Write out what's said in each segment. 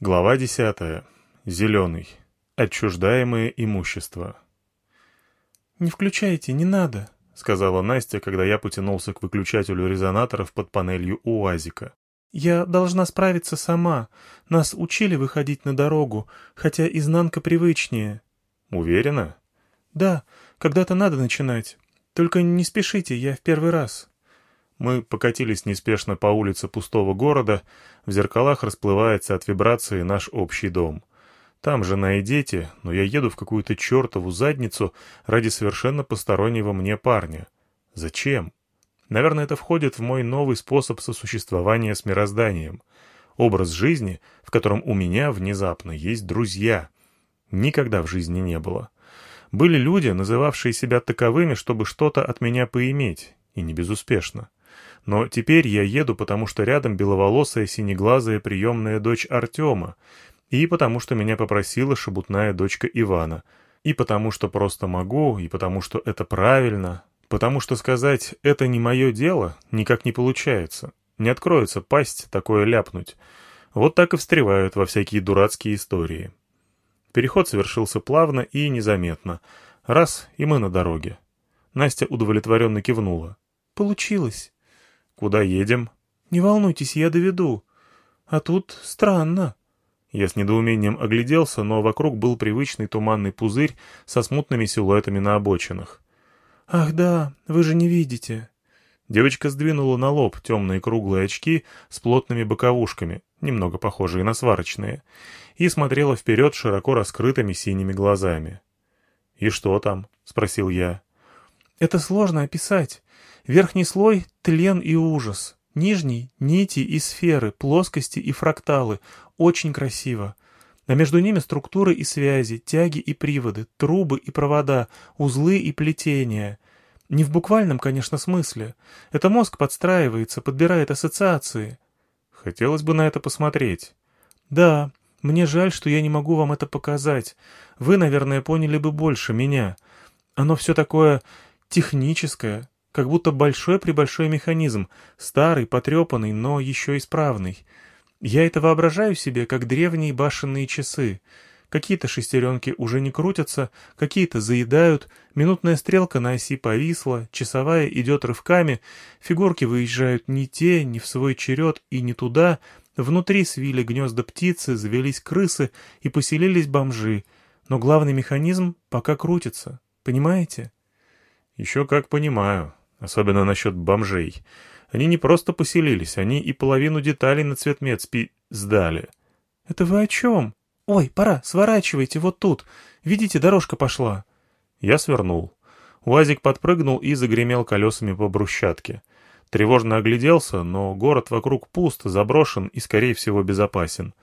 Глава десятая. Зеленый. Отчуждаемое имущество. «Не включайте, не надо», — сказала Настя, когда я потянулся к выключателю резонаторов под панелью УАЗика. «Я должна справиться сама. Нас учили выходить на дорогу, хотя изнанка привычнее». «Уверена?» «Да, когда-то надо начинать. Только не спешите, я в первый раз». Мы покатились неспешно по улице пустого города, в зеркалах расплывается от вибрации наш общий дом. Там жена и дети, но я еду в какую-то чертову задницу ради совершенно постороннего мне парня. Зачем? Наверное, это входит в мой новый способ сосуществования с мирозданием. Образ жизни, в котором у меня внезапно есть друзья. Никогда в жизни не было. Были люди, называвшие себя таковыми, чтобы что-то от меня поиметь, и не безуспешно. Но теперь я еду, потому что рядом беловолосая синеглазая приемная дочь Артема, и потому что меня попросила шебутная дочка Ивана, и потому что просто могу, и потому что это правильно, потому что сказать «это не мое дело» никак не получается. Не откроется пасть такое ляпнуть. Вот так и встревают во всякие дурацкие истории. Переход совершился плавно и незаметно. Раз, и мы на дороге. Настя удовлетворенно кивнула. «Получилось». «Куда едем?» «Не волнуйтесь, я доведу. А тут странно». Я с недоумением огляделся, но вокруг был привычный туманный пузырь со смутными силуэтами на обочинах. «Ах да, вы же не видите». Девочка сдвинула на лоб темные круглые очки с плотными боковушками, немного похожие на сварочные, и смотрела вперед широко раскрытыми синими глазами. «И что там?» — спросил я. «Это сложно описать. Верхний слой — тлен и ужас. Нижний — нити и сферы, плоскости и фракталы. Очень красиво. А между ними структуры и связи, тяги и приводы, трубы и провода, узлы и плетения. Не в буквальном, конечно, смысле. Это мозг подстраивается, подбирает ассоциации. Хотелось бы на это посмотреть. Да, мне жаль, что я не могу вам это показать. Вы, наверное, поняли бы больше меня. Оно все такое техническое, как будто большой-пребольшой механизм, старый, потрепанный, но еще исправный. Я это воображаю себе, как древние башенные часы. Какие-то шестеренки уже не крутятся, какие-то заедают, минутная стрелка на оси повисла, часовая идет рывками, фигурки выезжают не те, не в свой черед и не туда, внутри свили гнезда птицы, завелись крысы и поселились бомжи, но главный механизм пока крутится, понимаете? Еще как понимаю, Особенно насчет бомжей. Они не просто поселились, они и половину деталей на цвет медспи сдали. «Это вы о чем? Ой, пора, сворачивайте вот тут. Видите, дорожка пошла». Я свернул. Уазик подпрыгнул и загремел колесами по брусчатке. Тревожно огляделся, но город вокруг пуст, заброшен и, скорее всего, безопасен.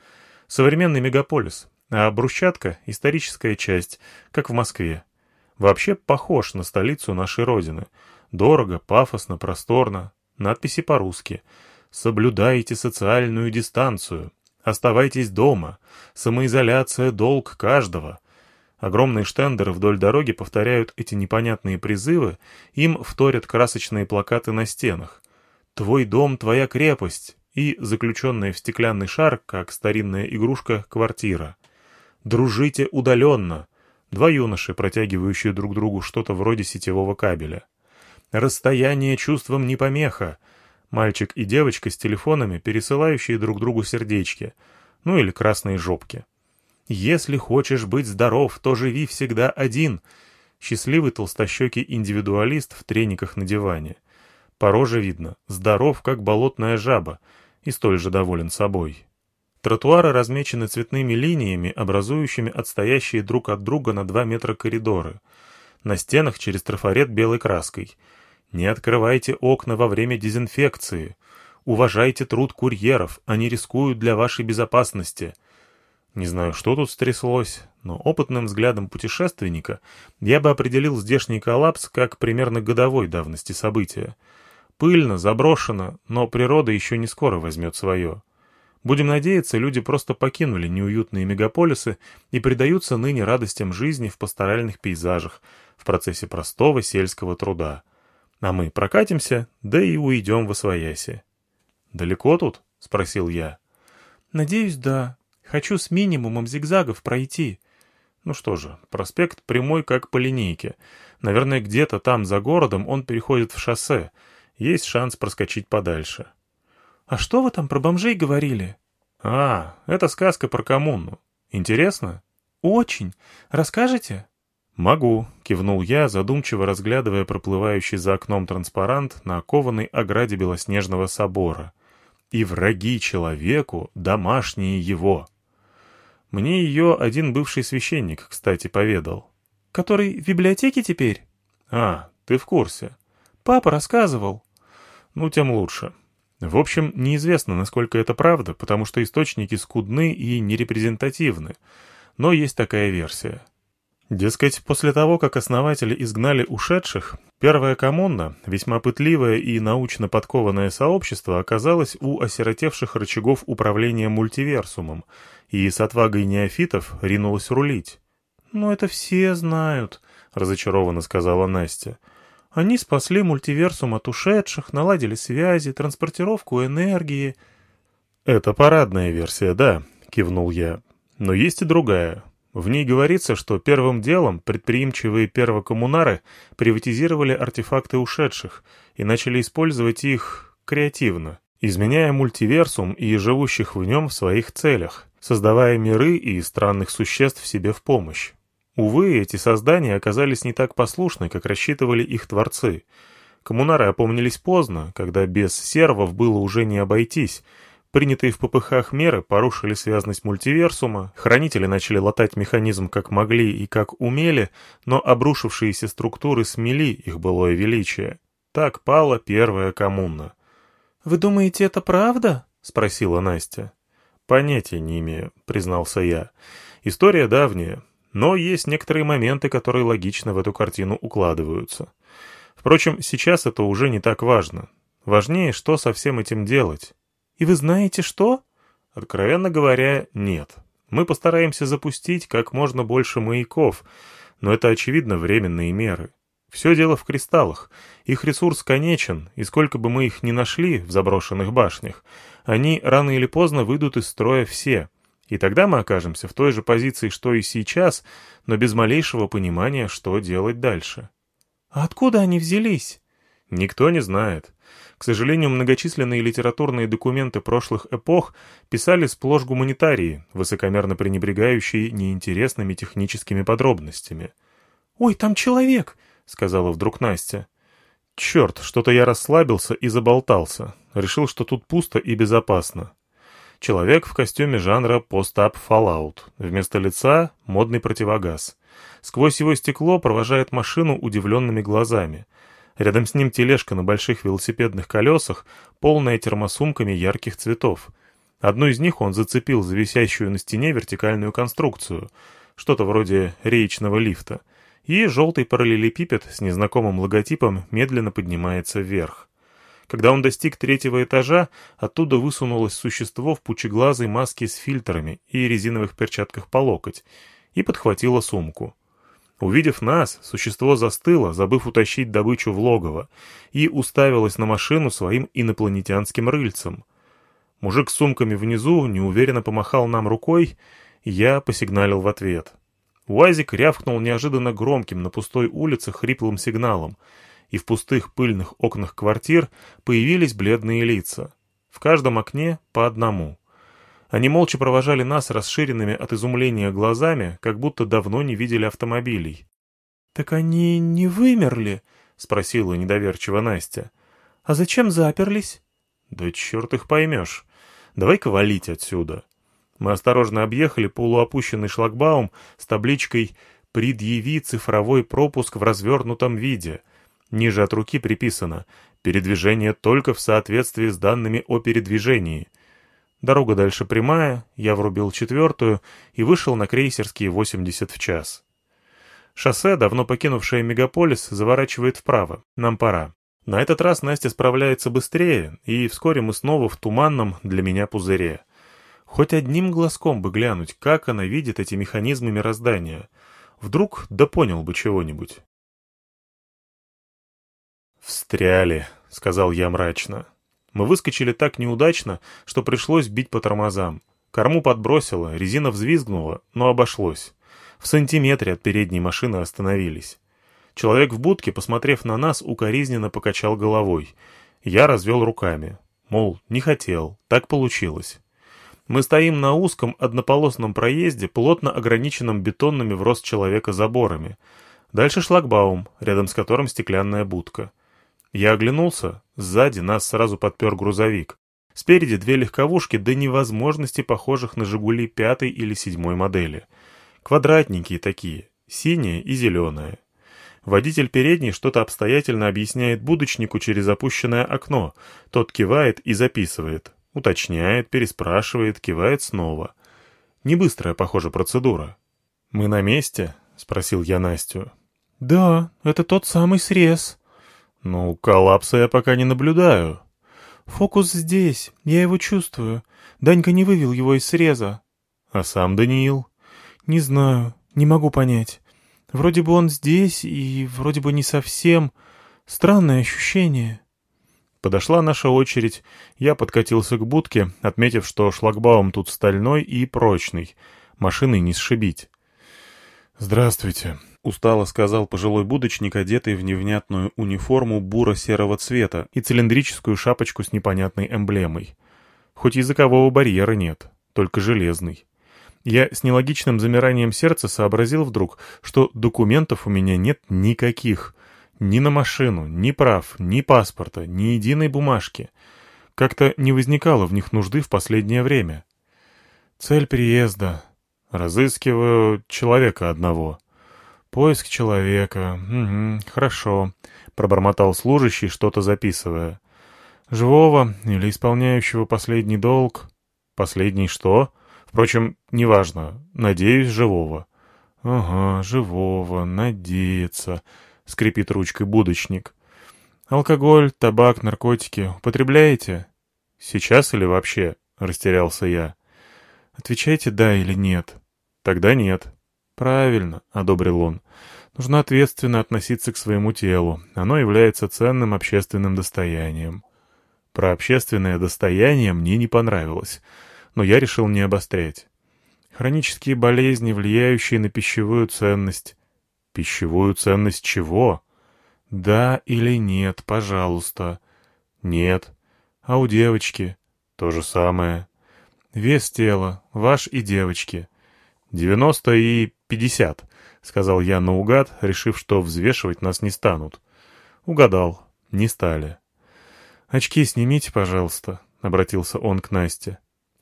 Современный мегаполис, а брусчатка — историческая часть, как в Москве. Вообще похож на столицу нашей родины — Дорого, пафосно, просторно. Надписи по-русски. «Соблюдайте социальную дистанцию. Оставайтесь дома. Самоизоляция — долг каждого». Огромные штендеры вдоль дороги повторяют эти непонятные призывы, им вторят красочные плакаты на стенах. «Твой дом — твоя крепость» и заключенная в стеклянный шар, как старинная игрушка, квартира. «Дружите удаленно» — два юноши, протягивающие друг другу что-то вроде сетевого кабеля. Расстояние чувствам не помеха. Мальчик и девочка с телефонами, пересылающие друг другу сердечки. Ну или красные жопки. Если хочешь быть здоров, то живи всегда один. Счастливый толстощекий индивидуалист в трениках на диване. По роже видно, здоров, как болотная жаба, и столь же доволен собой. Тротуары размечены цветными линиями, образующими отстоящие друг от друга на два метра коридоры. На стенах через трафарет белой краской — не открывайте окна во время дезинфекции. Уважайте труд курьеров, они рискуют для вашей безопасности. Не знаю, что тут стряслось, но опытным взглядом путешественника я бы определил здешний коллапс как примерно годовой давности события. Пыльно, заброшено, но природа еще не скоро возьмет свое. Будем надеяться, люди просто покинули неуютные мегаполисы и предаются ныне радостям жизни в пасторальных пейзажах в процессе простого сельского труда. А мы прокатимся, да и уйдем в освояси. «Далеко тут?» — спросил я. «Надеюсь, да. Хочу с минимумом зигзагов пройти. Ну что же, проспект прямой, как по линейке. Наверное, где-то там, за городом, он переходит в шоссе. Есть шанс проскочить подальше. «А что вы там про бомжей говорили?» «А, это сказка про коммуну. Интересно?» «Очень. Расскажете?» «Могу», — кивнул я, задумчиво разглядывая проплывающий за окном транспарант на окованной ограде Белоснежного собора. «И враги человеку, домашние его». Мне ее один бывший священник, кстати, поведал. «Который в библиотеке теперь?» «А, ты в курсе». «Папа рассказывал». «Ну, тем лучше. В общем, неизвестно, насколько это правда, потому что источники скудны и нерепрезентативны. Но есть такая версия». Дескать, после того, как основатели изгнали ушедших, первая коммуна, весьма пытливое и научно подкованное сообщество, оказалось у осиротевших рычагов управления мультиверсумом, и с отвагой неофитов ринулась рулить. «Ну это все знают», — разочарованно сказала Настя. «Они спасли мультиверсум от ушедших, наладили связи, транспортировку энергии». «Это парадная версия, да», — кивнул я. «Но есть и другая». В ней говорится, что первым делом предприимчивые первокоммунары приватизировали артефакты ушедших и начали использовать их креативно, изменяя мультиверсум и живущих в нем в своих целях, создавая миры и странных существ себе в помощь. Увы, эти создания оказались не так послушны, как рассчитывали их творцы. Коммунары опомнились поздно, когда без сервов было уже не обойтись, Принятые в ППХ меры порушили связность мультиверсума, хранители начали латать механизм как могли и как умели, но обрушившиеся структуры смели их былое величие. Так пала первая коммуна. «Вы думаете, это правда?» — спросила Настя. «Понятия не имею», — признался я. «История давняя, но есть некоторые моменты, которые логично в эту картину укладываются. Впрочем, сейчас это уже не так важно. Важнее, что со всем этим делать». «И вы знаете, что?» Откровенно говоря, нет. Мы постараемся запустить как можно больше маяков, но это, очевидно, временные меры. Все дело в кристаллах. Их ресурс конечен, и сколько бы мы их ни нашли в заброшенных башнях, они рано или поздно выйдут из строя все. И тогда мы окажемся в той же позиции, что и сейчас, но без малейшего понимания, что делать дальше. «А откуда они взялись?» Никто не знает. К сожалению, многочисленные литературные документы прошлых эпох писали сплошь гуманитарии, высокомерно пренебрегающие неинтересными техническими подробностями. «Ой, там человек!» — сказала вдруг Настя. «Черт, что-то я расслабился и заболтался. Решил, что тут пусто и безопасно». Человек в костюме жанра пост-ап Fallout. Вместо лица — модный противогаз. Сквозь его стекло провожает машину удивленными глазами — Рядом с ним тележка на больших велосипедных колесах, полная термосумками ярких цветов. Одну из них он зацепил за висящую на стене вертикальную конструкцию, что-то вроде реечного лифта, и желтый параллелепипед с незнакомым логотипом медленно поднимается вверх. Когда он достиг третьего этажа, оттуда высунулось существо в пучеглазой маске с фильтрами и резиновых перчатках по локоть и подхватило сумку. Увидев нас, существо застыло, забыв утащить добычу в логово, и уставилось на машину своим инопланетянским рыльцем. Мужик с сумками внизу неуверенно помахал нам рукой, и я посигналил в ответ. Уазик рявкнул неожиданно громким на пустой улице хриплым сигналом, и в пустых пыльных окнах квартир появились бледные лица. В каждом окне по одному — они молча провожали нас расширенными от изумления глазами, как будто давно не видели автомобилей. «Так они не вымерли?» — спросила недоверчиво Настя. «А зачем заперлись?» «Да черт их поймешь. Давай-ка валить отсюда». Мы осторожно объехали полуопущенный шлагбаум с табличкой «Предъяви цифровой пропуск в развернутом виде». Ниже от руки приписано «Передвижение только в соответствии с данными о передвижении». Дорога дальше прямая, я врубил четвертую и вышел на крейсерские 80 в час. Шоссе, давно покинувшее мегаполис, заворачивает вправо. Нам пора. На этот раз Настя справляется быстрее, и вскоре мы снова в туманном для меня пузыре. Хоть одним глазком бы глянуть, как она видит эти механизмы мироздания. Вдруг да понял бы чего-нибудь. «Встряли», — сказал я мрачно. Мы выскочили так неудачно, что пришлось бить по тормозам. Корму подбросило, резина взвизгнула, но обошлось. В сантиметре от передней машины остановились. Человек в будке, посмотрев на нас, укоризненно покачал головой. Я развел руками. Мол, не хотел, так получилось. Мы стоим на узком однополосном проезде, плотно ограниченном бетонными в рост человека заборами. Дальше шлагбаум, рядом с которым стеклянная будка. Я оглянулся, сзади нас сразу подпер грузовик. Спереди две легковушки до невозможности похожих на «Жигули» пятой или седьмой модели. Квадратненькие такие, синяя и зеленая. Водитель передней что-то обстоятельно объясняет будочнику через опущенное окно. Тот кивает и записывает. Уточняет, переспрашивает, кивает снова. Не быстрая, похоже, процедура. «Мы на месте?» — спросил я Настю. «Да, это тот самый срез». «Ну, коллапса я пока не наблюдаю». «Фокус здесь, я его чувствую. Данька не вывел его из среза». «А сам Даниил?» «Не знаю, не могу понять. Вроде бы он здесь, и вроде бы не совсем. Странное ощущение. Подошла наша очередь. Я подкатился к будке, отметив, что шлагбаум тут стальной и прочный. Машины не сшибить. «Здравствуйте», — устало сказал пожилой будочник, одетый в невнятную униформу буро-серого цвета и цилиндрическую шапочку с непонятной эмблемой. Хоть языкового барьера нет, только железный. Я с нелогичным замиранием сердца сообразил вдруг, что документов у меня нет никаких. Ни на машину, ни прав, ни паспорта, ни единой бумажки. Как-то не возникало в них нужды в последнее время. Цель приезда. Разыскиваю человека одного. Поиск человека. Угу, хорошо. Пробормотал служащий, что-то записывая. Живого или исполняющего последний долг. Последний что? — Впрочем, неважно. Надеюсь, живого. Ага, живого, надеется. Скрипит ручкой будочник. Алкоголь, табак, наркотики употребляете? Сейчас или вообще? Растерялся я. Отвечайте «да» или «нет». Тогда нет. Правильно, одобрил он. Нужно ответственно относиться к своему телу. Оно является ценным общественным достоянием. Про общественное достояние мне не понравилось но я решил не обострять. Хронические болезни, влияющие на пищевую ценность. Пищевую ценность чего? Да или нет, пожалуйста. Нет. А у девочки? То же самое. Вес тела, ваш и девочки. Девяносто и пятьдесят, сказал я наугад, решив, что взвешивать нас не станут. Угадал, не стали. «Очки снимите, пожалуйста», — обратился он к Насте.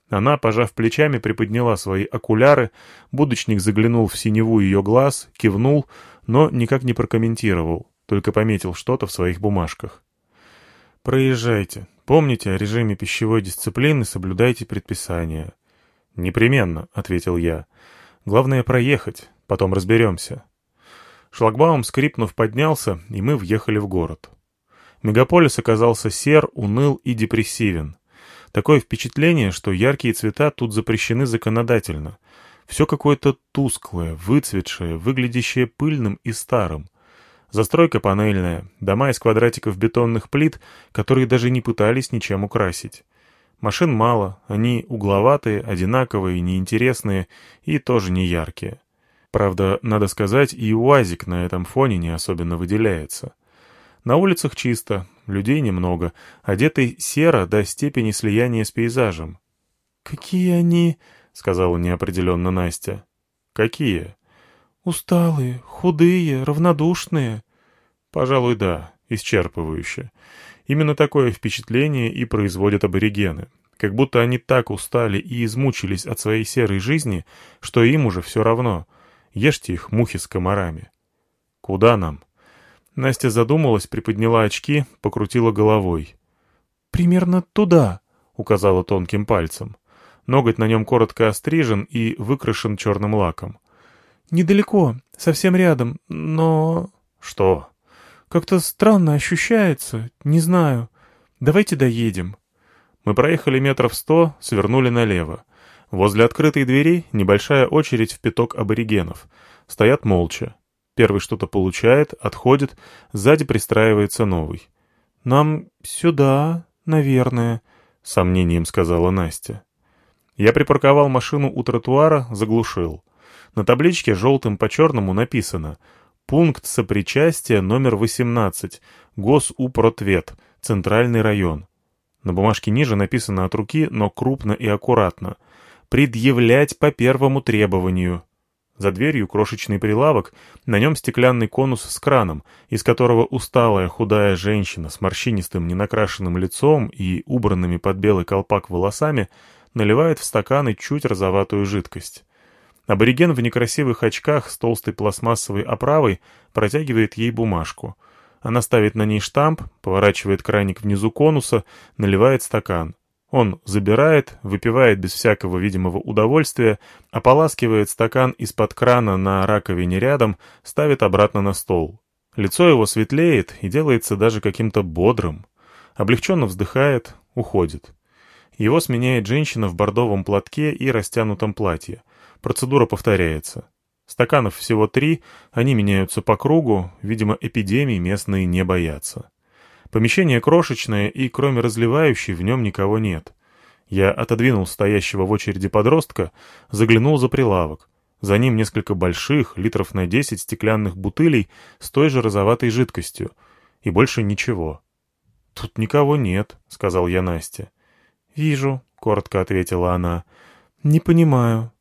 Она, пожав плечами, приподняла свои окуляры, будочник заглянул в синеву ее глаз, кивнул, но никак не прокомментировал, только пометил что-то в своих бумажках. «Проезжайте. Помните о режиме пищевой дисциплины, соблюдайте предписания». «Непременно», — ответил я. «Главное проехать, потом разберемся». Шлагбаум, скрипнув, поднялся, и мы въехали в город. Мегаполис оказался сер, уныл и депрессивен. Такое впечатление, что яркие цвета тут запрещены законодательно. Все какое-то тусклое, выцветшее, выглядящее пыльным и старым. Застройка панельная, дома из квадратиков бетонных плит, которые даже не пытались ничем украсить. Машин мало, они угловатые, одинаковые, неинтересные и тоже не яркие. Правда, надо сказать, и УАЗик на этом фоне не особенно выделяется. На улицах чисто, людей немного, одетый серо до степени слияния с пейзажем. «Какие они...» — сказала неопределенно Настя. «Какие?» «Усталые, худые, равнодушные». «Пожалуй, да, исчерпывающе. Именно такое впечатление и производят аборигены. Как будто они так устали и измучились от своей серой жизни, что им уже все равно. Ешьте их мухи с комарами». «Куда нам?» Настя задумалась, приподняла очки, покрутила головой. «Примерно туда», — указала тонким пальцем. Ноготь на нем коротко острижен и выкрашен черным лаком. «Недалеко, совсем рядом, но...» «Что?» «Как-то странно ощущается, не знаю. Давайте доедем». Мы проехали метров сто, свернули налево. Возле открытой двери небольшая очередь в пяток аборигенов. Стоят молча. Первый что-то получает, отходит, сзади пристраивается новый. «Нам сюда, наверное», — сомнением сказала Настя. Я припарковал машину у тротуара, заглушил. На табличке желтым по черному написано «Пункт сопричастия номер 18, Госупрответ, Центральный район». На бумажке ниже написано от руки, но крупно и аккуратно. «Предъявлять по первому требованию». За дверью крошечный прилавок, на нем стеклянный конус с краном, из которого усталая худая женщина с морщинистым ненакрашенным лицом и убранными под белый колпак волосами наливает в стаканы чуть розоватую жидкость. Абориген в некрасивых очках с толстой пластмассовой оправой протягивает ей бумажку. Она ставит на ней штамп, поворачивает краник внизу конуса, наливает стакан. Он забирает, выпивает без всякого видимого удовольствия, ополаскивает стакан из-под крана на раковине рядом, ставит обратно на стол. Лицо его светлеет и делается даже каким-то бодрым. Облегченно вздыхает, уходит. Его сменяет женщина в бордовом платке и растянутом платье. Процедура повторяется. Стаканов всего три, они меняются по кругу, видимо, эпидемии местные не боятся. Помещение крошечное, и кроме разливающей в нем никого нет. Я отодвинул стоящего в очереди подростка, заглянул за прилавок. За ним несколько больших, литров на десять стеклянных бутылей с той же розоватой жидкостью. И больше ничего. «Тут никого нет», — сказал я Насте. «Вижу», — коротко ответила она. «Не понимаю.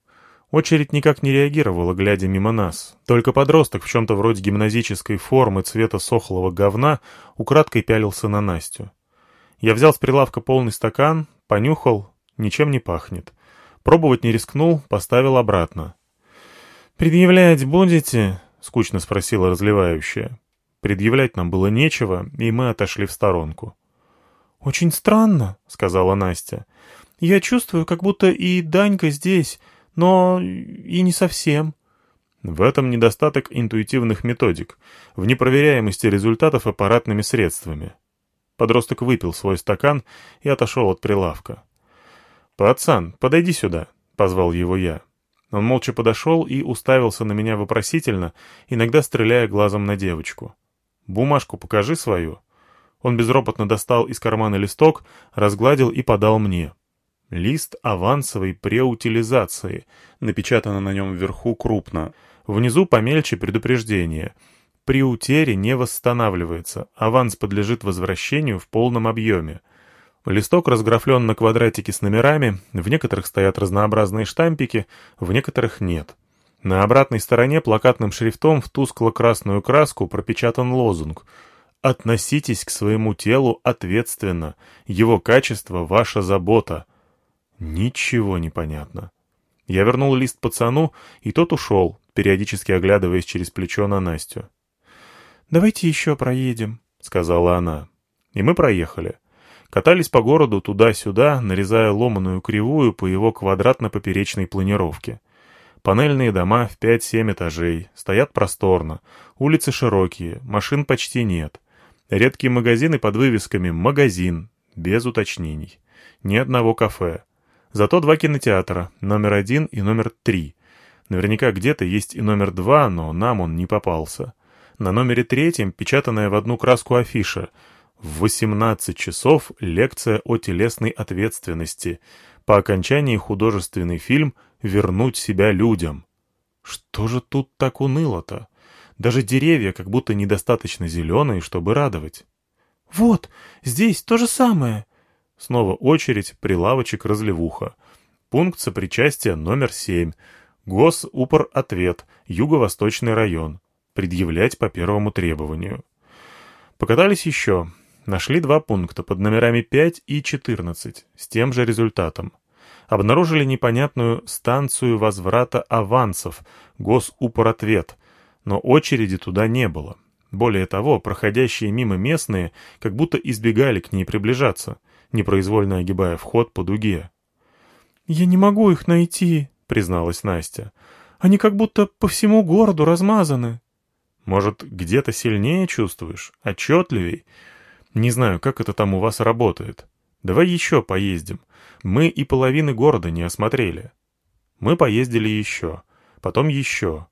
Очередь никак не реагировала, глядя мимо нас. Только подросток в чем-то вроде гимназической формы цвета сохлого говна украдкой пялился на Настю. Я взял с прилавка полный стакан, понюхал, ничем не пахнет. Пробовать не рискнул, поставил обратно. «Предъявлять будете?» — скучно спросила разливающая. Предъявлять нам было нечего, и мы отошли в сторонку. «Очень странно», — сказала Настя. «Я чувствую, как будто и Данька здесь, но и не совсем. В этом недостаток интуитивных методик, в непроверяемости результатов аппаратными средствами. Подросток выпил свой стакан и отошел от прилавка. «Пацан, подойди сюда», — позвал его я. Он молча подошел и уставился на меня вопросительно, иногда стреляя глазом на девочку. «Бумажку покажи свою». Он безропотно достал из кармана листок, разгладил и подал мне. Лист авансовой преутилизации, напечатано на нем вверху крупно. Внизу помельче предупреждение. При утере не восстанавливается, аванс подлежит возвращению в полном объеме. Листок разграфлен на квадратики с номерами, в некоторых стоят разнообразные штампики, в некоторых нет. На обратной стороне плакатным шрифтом в тускло-красную краску пропечатан лозунг «Относитесь к своему телу ответственно, его качество – ваша забота». Ничего не понятно. Я вернул лист пацану, и тот ушел, периодически оглядываясь через плечо на Настю. «Давайте еще проедем», — сказала она. И мы проехали. Катались по городу туда-сюда, нарезая ломаную кривую по его квадратно-поперечной планировке. Панельные дома в 5-7 этажей, стоят просторно, улицы широкие, машин почти нет. Редкие магазины под вывесками «магазин», без уточнений. Ни одного кафе. Зато два кинотеатра, номер один и номер три. Наверняка где-то есть и номер два, но нам он не попался. На номере третьем печатанная в одну краску афиша. В 18 часов лекция о телесной ответственности. По окончании художественный фильм «Вернуть себя людям». Что же тут так уныло-то? Даже деревья как будто недостаточно зеленые, чтобы радовать. «Вот, здесь то же самое», Снова очередь, прилавочек, разливуха. Пункт сопричастия номер 7. Госупор-ответ, Юго-Восточный район. Предъявлять по первому требованию. Покатались еще. Нашли два пункта под номерами 5 и 14 с тем же результатом. Обнаружили непонятную станцию возврата авансов, госупор-ответ, но очереди туда не было. Более того, проходящие мимо местные как будто избегали к ней приближаться — непроизвольно огибая вход по дуге. «Я не могу их найти», — призналась Настя. «Они как будто по всему городу размазаны». «Может, где-то сильнее чувствуешь? Отчетливей? Не знаю, как это там у вас работает. Давай еще поездим. Мы и половины города не осмотрели». Мы поездили еще, потом еще.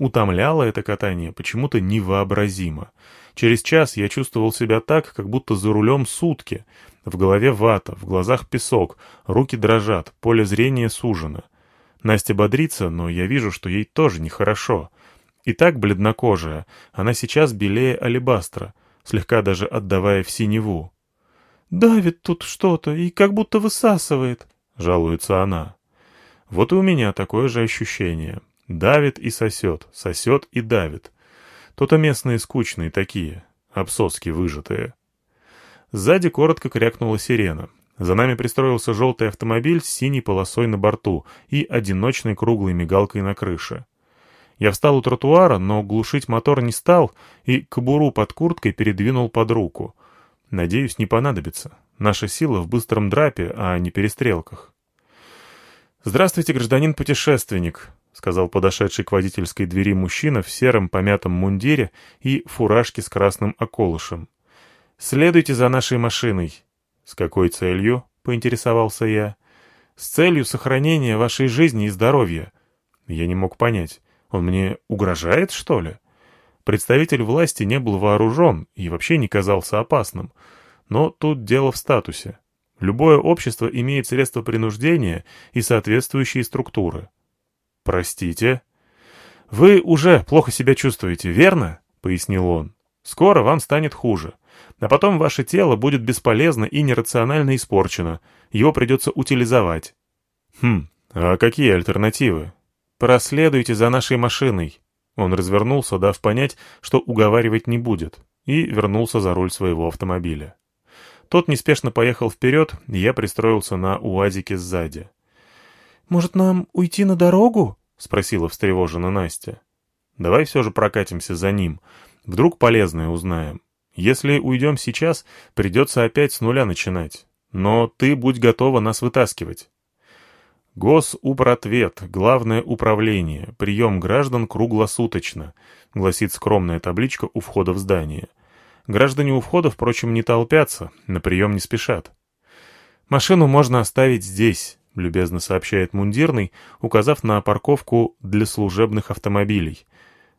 Утомляло это катание почему-то невообразимо. Через час я чувствовал себя так, как будто за рулем сутки. В голове вата, в глазах песок, руки дрожат, поле зрения сужено. Настя бодрится, но я вижу, что ей тоже нехорошо. И так бледнокожая, она сейчас белее алебастра, слегка даже отдавая в синеву. «Давит тут что-то и как будто высасывает», — жалуется она. Вот и у меня такое же ощущение. Давит и сосет, сосет и давит. То-то местные скучные такие, обсоски выжатые. Сзади коротко крякнула сирена. За нами пристроился желтый автомобиль с синей полосой на борту и одиночной круглой мигалкой на крыше. Я встал у тротуара, но глушить мотор не стал и кобуру под курткой передвинул под руку. Надеюсь, не понадобится. Наша сила в быстром драпе, а не перестрелках. «Здравствуйте, гражданин-путешественник», — сказал подошедший к водительской двери мужчина в сером помятом мундире и фуражке с красным околышем. «Следуйте за нашей машиной». «С какой целью?» — поинтересовался я. «С целью сохранения вашей жизни и здоровья». Я не мог понять, он мне угрожает, что ли? Представитель власти не был вооружен и вообще не казался опасным. Но тут дело в статусе. Любое общество имеет средства принуждения и соответствующие структуры. «Простите?» «Вы уже плохо себя чувствуете, верно?» — пояснил он. «Скоро вам станет хуже. А потом ваше тело будет бесполезно и нерационально испорчено. Его придется утилизовать». «Хм, а какие альтернативы?» «Проследуйте за нашей машиной». Он развернулся, дав понять, что уговаривать не будет, и вернулся за руль своего автомобиля. Тот неспешно поехал вперед, я пристроился на УАЗике сзади. «Может, нам уйти на дорогу?» — спросила встревоженно Настя. «Давай все же прокатимся за ним. Вдруг полезное узнаем. Если уйдем сейчас, придется опять с нуля начинать. Но ты будь готова нас вытаскивать». «Госупрответ, главное управление, прием граждан круглосуточно», — гласит скромная табличка у входа в здание. Граждане у входа, впрочем, не толпятся, на прием не спешат. «Машину можно оставить здесь», — любезно сообщает мундирный, указав на парковку для служебных автомобилей.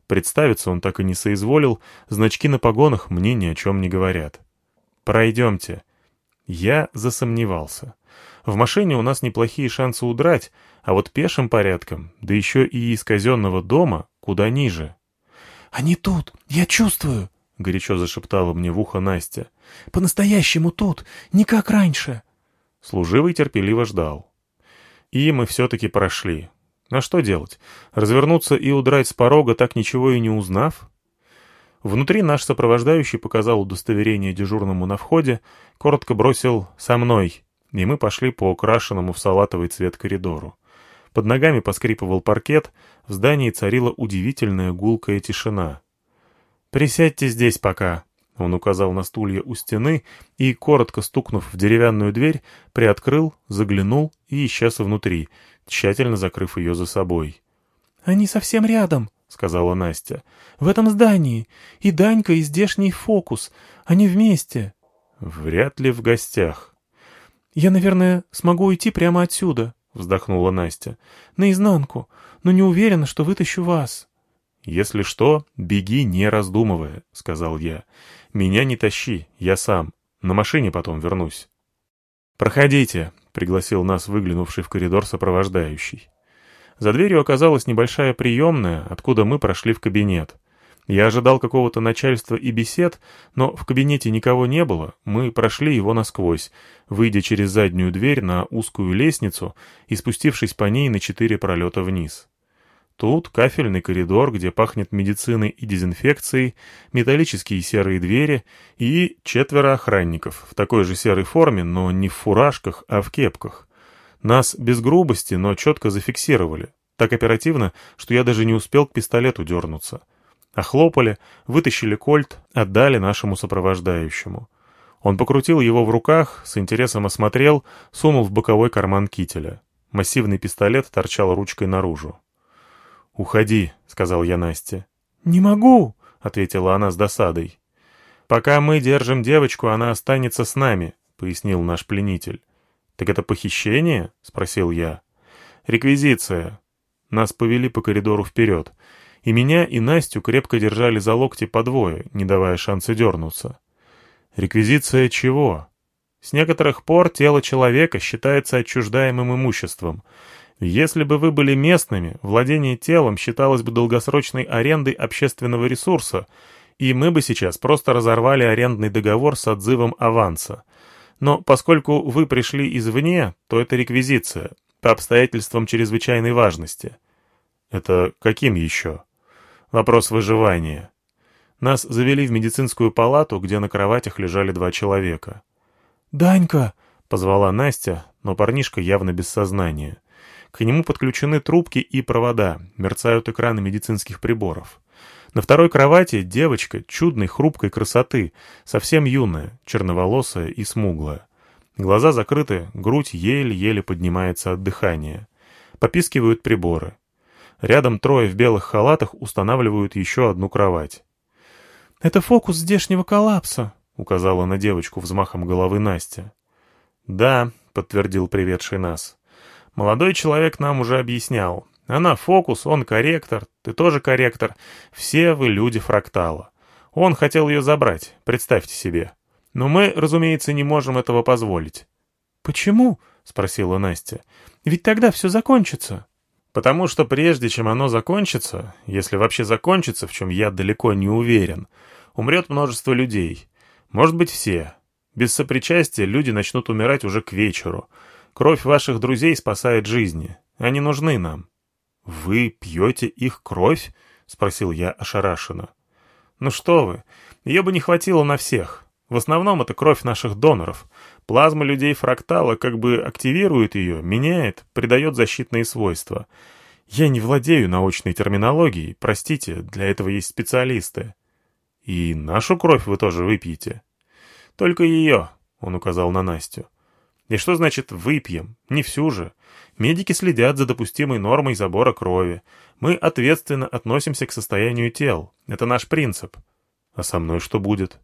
Представиться он так и не соизволил, значки на погонах мне ни о чем не говорят. «Пройдемте». Я засомневался. В машине у нас неплохие шансы удрать, а вот пешим порядком, да еще и из казенного дома, куда ниже. «Они тут, я чувствую», — горячо зашептала мне в ухо Настя. «По-настоящему тут, не как раньше». Служивый терпеливо ждал. И мы все-таки прошли. А что делать? Развернуться и удрать с порога, так ничего и не узнав? Внутри наш сопровождающий показал удостоверение дежурному на входе, коротко бросил «со мной», и мы пошли по украшенному в салатовый цвет коридору. Под ногами поскрипывал паркет, в здании царила удивительная гулкая тишина. «Присядьте здесь пока», — он указал на стулья у стены и, коротко стукнув в деревянную дверь, приоткрыл, заглянул и исчез внутри, тщательно закрыв ее за собой. «Они совсем рядом», — сказала Настя. «В этом здании. И Данька, и здешний фокус. Они вместе». «Вряд ли в гостях». «Я, наверное, смогу уйти прямо отсюда», — вздохнула Настя. «Наизнанку. Но не уверена, что вытащу вас». «Если что, беги, не раздумывая», — сказал я. «Меня не тащи, я сам. На машине потом вернусь». «Проходите», — пригласил нас выглянувший в коридор сопровождающий. За дверью оказалась небольшая приемная, откуда мы прошли в кабинет. Я ожидал какого-то начальства и бесед, но в кабинете никого не было, мы прошли его насквозь, выйдя через заднюю дверь на узкую лестницу и спустившись по ней на четыре пролета вниз. Тут кафельный коридор, где пахнет медициной и дезинфекцией, металлические серые двери и четверо охранников в такой же серой форме, но не в фуражках, а в кепках. Нас без грубости, но четко зафиксировали. Так оперативно, что я даже не успел к пистолету дернуться. Охлопали, вытащили кольт, отдали нашему сопровождающему. Он покрутил его в руках, с интересом осмотрел, сунул в боковой карман кителя. Массивный пистолет торчал ручкой наружу. «Уходи», — сказал я Насте. «Не могу», — ответила она с досадой. «Пока мы держим девочку, она останется с нами», — пояснил наш пленитель. «Так это похищение?» — спросил я. «Реквизиция». Нас повели по коридору вперед. и меня, и Настю крепко держали за локти по двое, не давая шанса дернуться. Реквизиция чего? С некоторых пор тело человека считается отчуждаемым имуществом. Если бы вы были местными, владение телом считалось бы долгосрочной арендой общественного ресурса, и мы бы сейчас просто разорвали арендный договор с отзывом аванса. Но поскольку вы пришли извне, то это реквизиция, по обстоятельствам чрезвычайной важности. Это каким еще? Вопрос выживания. Нас завели в медицинскую палату, где на кроватях лежали два человека. «Данька!» — позвала Настя, но парнишка явно без сознания. К нему подключены трубки и провода, мерцают экраны медицинских приборов. На второй кровати девочка чудной хрупкой красоты, совсем юная, черноволосая и смуглая. Глаза закрыты, грудь еле-еле поднимается от дыхания. Попискивают приборы. Рядом трое в белых халатах устанавливают еще одну кровать. «Это фокус здешнего коллапса», — указала на девочку взмахом головы Настя. «Да», — подтвердил приведший нас. «Молодой человек нам уже объяснял. Она фокус, он корректор, ты тоже корректор. Все вы люди фрактала. Он хотел ее забрать, представьте себе. Но мы, разумеется, не можем этого позволить». «Почему?» — спросила Настя. «Ведь тогда все закончится». Потому что прежде чем оно закончится, если вообще закончится, в чем я далеко не уверен, умрет множество людей. Может быть, все. Без сопричастия люди начнут умирать уже к вечеру. Кровь ваших друзей спасает жизни. Они нужны нам. «Вы пьете их кровь?» — спросил я ошарашенно. «Ну что вы, ее бы не хватило на всех. В основном это кровь наших доноров. Плазма людей фрактала как бы активирует ее, меняет, придает защитные свойства. Я не владею научной терминологией, простите, для этого есть специалисты. И нашу кровь вы тоже выпьете? Только ее, он указал на Настю. И что значит «выпьем»? Не всю же. Медики следят за допустимой нормой забора крови. Мы ответственно относимся к состоянию тел. Это наш принцип. А со мной что будет?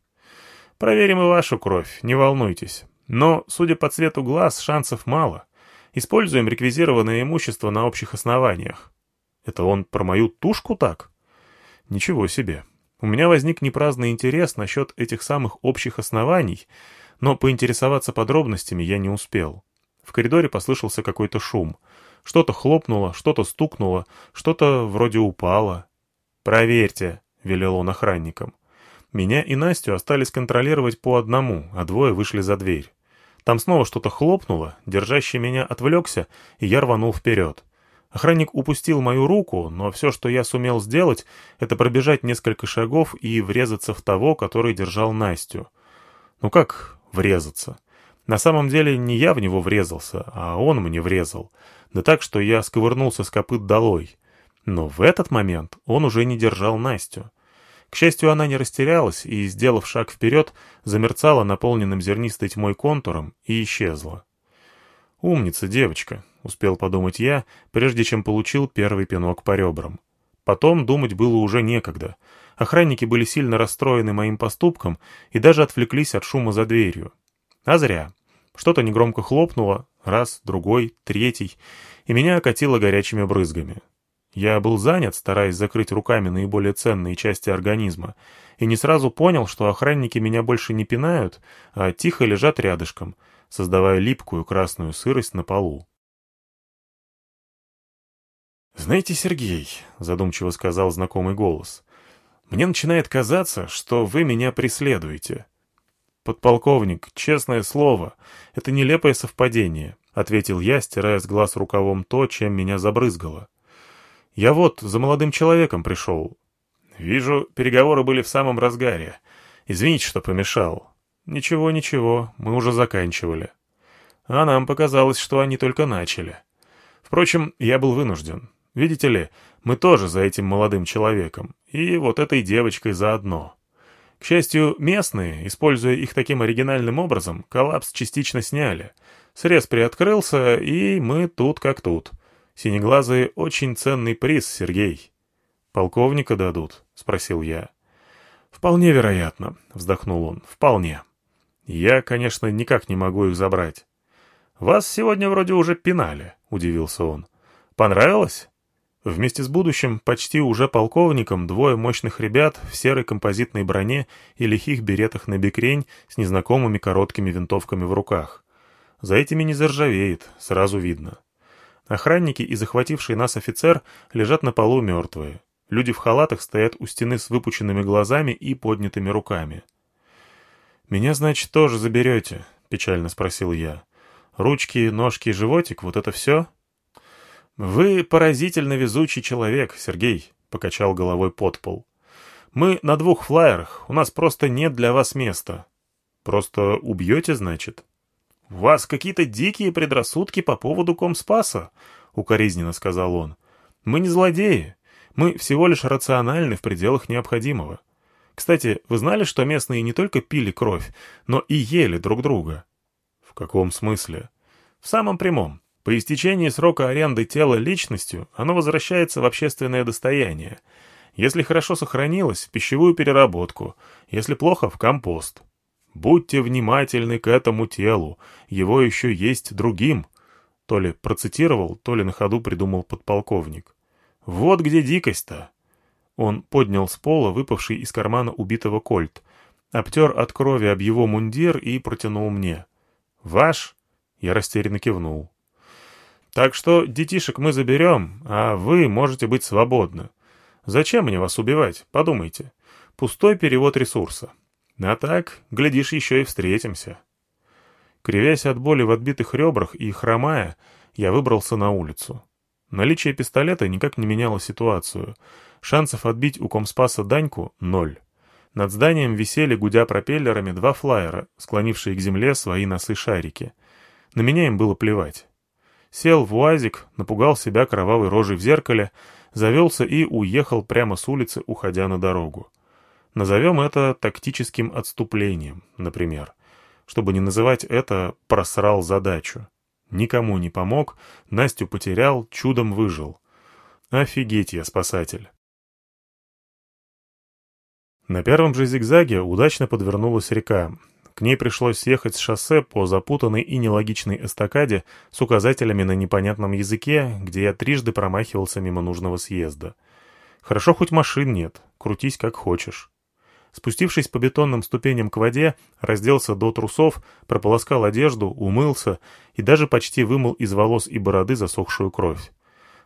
Проверим и вашу кровь, не волнуйтесь. Но, судя по цвету глаз, шансов мало. Используем реквизированное имущество на общих основаниях. Это он про мою тушку так? Ничего себе. У меня возник непраздный интерес насчет этих самых общих оснований, но поинтересоваться подробностями я не успел. В коридоре послышался какой-то шум. Что-то хлопнуло, что-то стукнуло, что-то вроде упало. «Проверьте», — велел он охранникам. Меня и Настю остались контролировать по одному, а двое вышли за дверь. Там снова что-то хлопнуло, держащий меня отвлекся, и я рванул вперед. Охранник упустил мою руку, но все, что я сумел сделать, это пробежать несколько шагов и врезаться в того, который держал Настю. Ну как врезаться? На самом деле не я в него врезался, а он мне врезал. Да так, что я сковырнулся с копыт долой. Но в этот момент он уже не держал Настю. К счастью, она не растерялась и, сделав шаг вперед, замерцала наполненным зернистой тьмой контуром и исчезла. «Умница, девочка», — успел подумать я, прежде чем получил первый пинок по ребрам. Потом думать было уже некогда. Охранники были сильно расстроены моим поступком и даже отвлеклись от шума за дверью. А зря. Что-то негромко хлопнуло, раз, другой, третий, и меня окатило горячими брызгами. Я был занят, стараясь закрыть руками наиболее ценные части организма, и не сразу понял, что охранники меня больше не пинают, а тихо лежат рядышком, создавая липкую красную сырость на полу. «Знаете, Сергей», — задумчиво сказал знакомый голос, — «мне начинает казаться, что вы меня преследуете». «Подполковник, честное слово, это нелепое совпадение», — ответил я, стирая с глаз рукавом то, чем меня забрызгало. Я вот за молодым человеком пришел. Вижу, переговоры были в самом разгаре. Извините, что помешал. Ничего, ничего, мы уже заканчивали. А нам показалось, что они только начали. Впрочем, я был вынужден. Видите ли, мы тоже за этим молодым человеком. И вот этой девочкой заодно. К счастью, местные, используя их таким оригинальным образом, коллапс частично сняли. Срез приоткрылся, и мы тут как тут. Синеглазые — очень ценный приз, Сергей. Полковника дадут? — спросил я. Вполне вероятно, — вздохнул он. Вполне. Я, конечно, никак не могу их забрать. Вас сегодня вроде уже пинали, — удивился он. Понравилось? Вместе с будущим, почти уже полковником, двое мощных ребят в серой композитной броне и лихих беретах на бекрень с незнакомыми короткими винтовками в руках. За этими не заржавеет, сразу видно. Охранники и захвативший нас офицер лежат на полу мертвые. Люди в халатах стоят у стены с выпученными глазами и поднятыми руками. «Меня, значит, тоже заберете?» — печально спросил я. «Ручки, ножки, животик — вот это все?» «Вы поразительно везучий человек, Сергей», — покачал головой подпол. «Мы на двух флайерах, у нас просто нет для вас места». «Просто убьете, значит?» «У вас какие-то дикие предрассудки по поводу Комспаса», — укоризненно сказал он. «Мы не злодеи. Мы всего лишь рациональны в пределах необходимого. Кстати, вы знали, что местные не только пили кровь, но и ели друг друга?» «В каком смысле?» «В самом прямом. По истечении срока аренды тела личностью оно возвращается в общественное достояние. Если хорошо сохранилось, в пищевую переработку, если плохо — в компост. Будьте внимательны к этому телу, его еще есть другим. То ли процитировал, то ли на ходу придумал подполковник. Вот где дикость-то. Он поднял с пола выпавший из кармана убитого кольт, обтер от крови об его мундир и протянул мне. «Ваш?» Я растерянно кивнул. «Так что детишек мы заберем, а вы можете быть свободны. Зачем мне вас убивать, подумайте. Пустой перевод ресурса. А так, глядишь, еще и встретимся. Кривясь от боли в отбитых ребрах и хромая, я выбрался на улицу. Наличие пистолета никак не меняло ситуацию. Шансов отбить у Комспаса Даньку — ноль. Над зданием висели, гудя пропеллерами, два флайера, склонившие к земле свои носы-шарики. На меня им было плевать. Сел в УАЗик, напугал себя кровавой рожей в зеркале, завелся и уехал прямо с улицы, уходя на дорогу. Назовем это тактическим отступлением, например. Чтобы не называть это «просрал задачу». Никому не помог, Настю потерял, чудом выжил. Офигеть я спасатель. На первом же зигзаге удачно подвернулась река. К ней пришлось съехать с шоссе по запутанной и нелогичной эстакаде с указателями на непонятном языке, где я трижды промахивался мимо нужного съезда. Хорошо хоть машин нет, крутись как хочешь. Спустившись по бетонным ступеням к воде, разделся до трусов, прополоскал одежду, умылся и даже почти вымыл из волос и бороды засохшую кровь.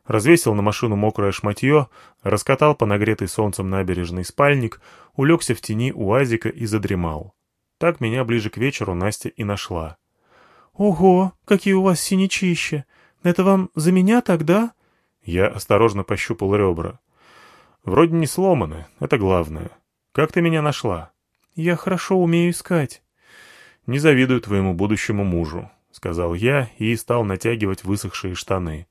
Развесил на машину мокрое шматье, раскатал по нагретой солнцем набережный спальник, улегся в тени уазика и задремал. Так меня ближе к вечеру Настя и нашла. «Ого, какие у вас синячища! Это вам за меня тогда?» Я осторожно пощупал ребра. «Вроде не сломаны, это главное. Как ты меня нашла?» «Я хорошо умею искать». «Не завидую твоему будущему мужу», — сказал я и стал натягивать высохшие штаны.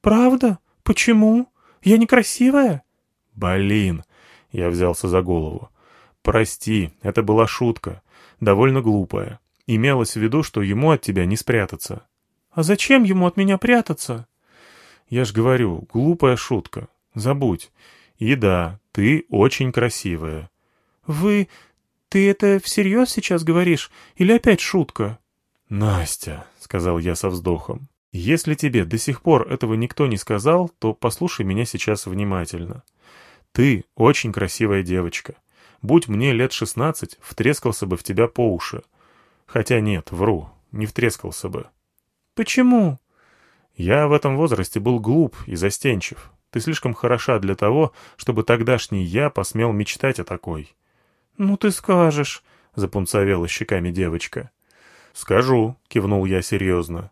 «Правда? Почему? Я некрасивая?» «Блин!» — я взялся за голову. «Прости, это была шутка. Довольно глупая. Имелось в виду, что ему от тебя не спрятаться». «А зачем ему от меня прятаться?» «Я ж говорю, глупая шутка. Забудь. И да, ты очень красивая. «Вы... ты это всерьез сейчас говоришь? Или опять шутка?» «Настя», — сказал я со вздохом, — «если тебе до сих пор этого никто не сказал, то послушай меня сейчас внимательно. Ты очень красивая девочка. Будь мне лет шестнадцать, втрескался бы в тебя по уши. Хотя нет, вру, не втрескался бы». «Почему?» «Я в этом возрасте был глуп и застенчив. Ты слишком хороша для того, чтобы тогдашний я посмел мечтать о такой. «Ну ты скажешь», — запунцовела щеками девочка. «Скажу», — кивнул я серьезно.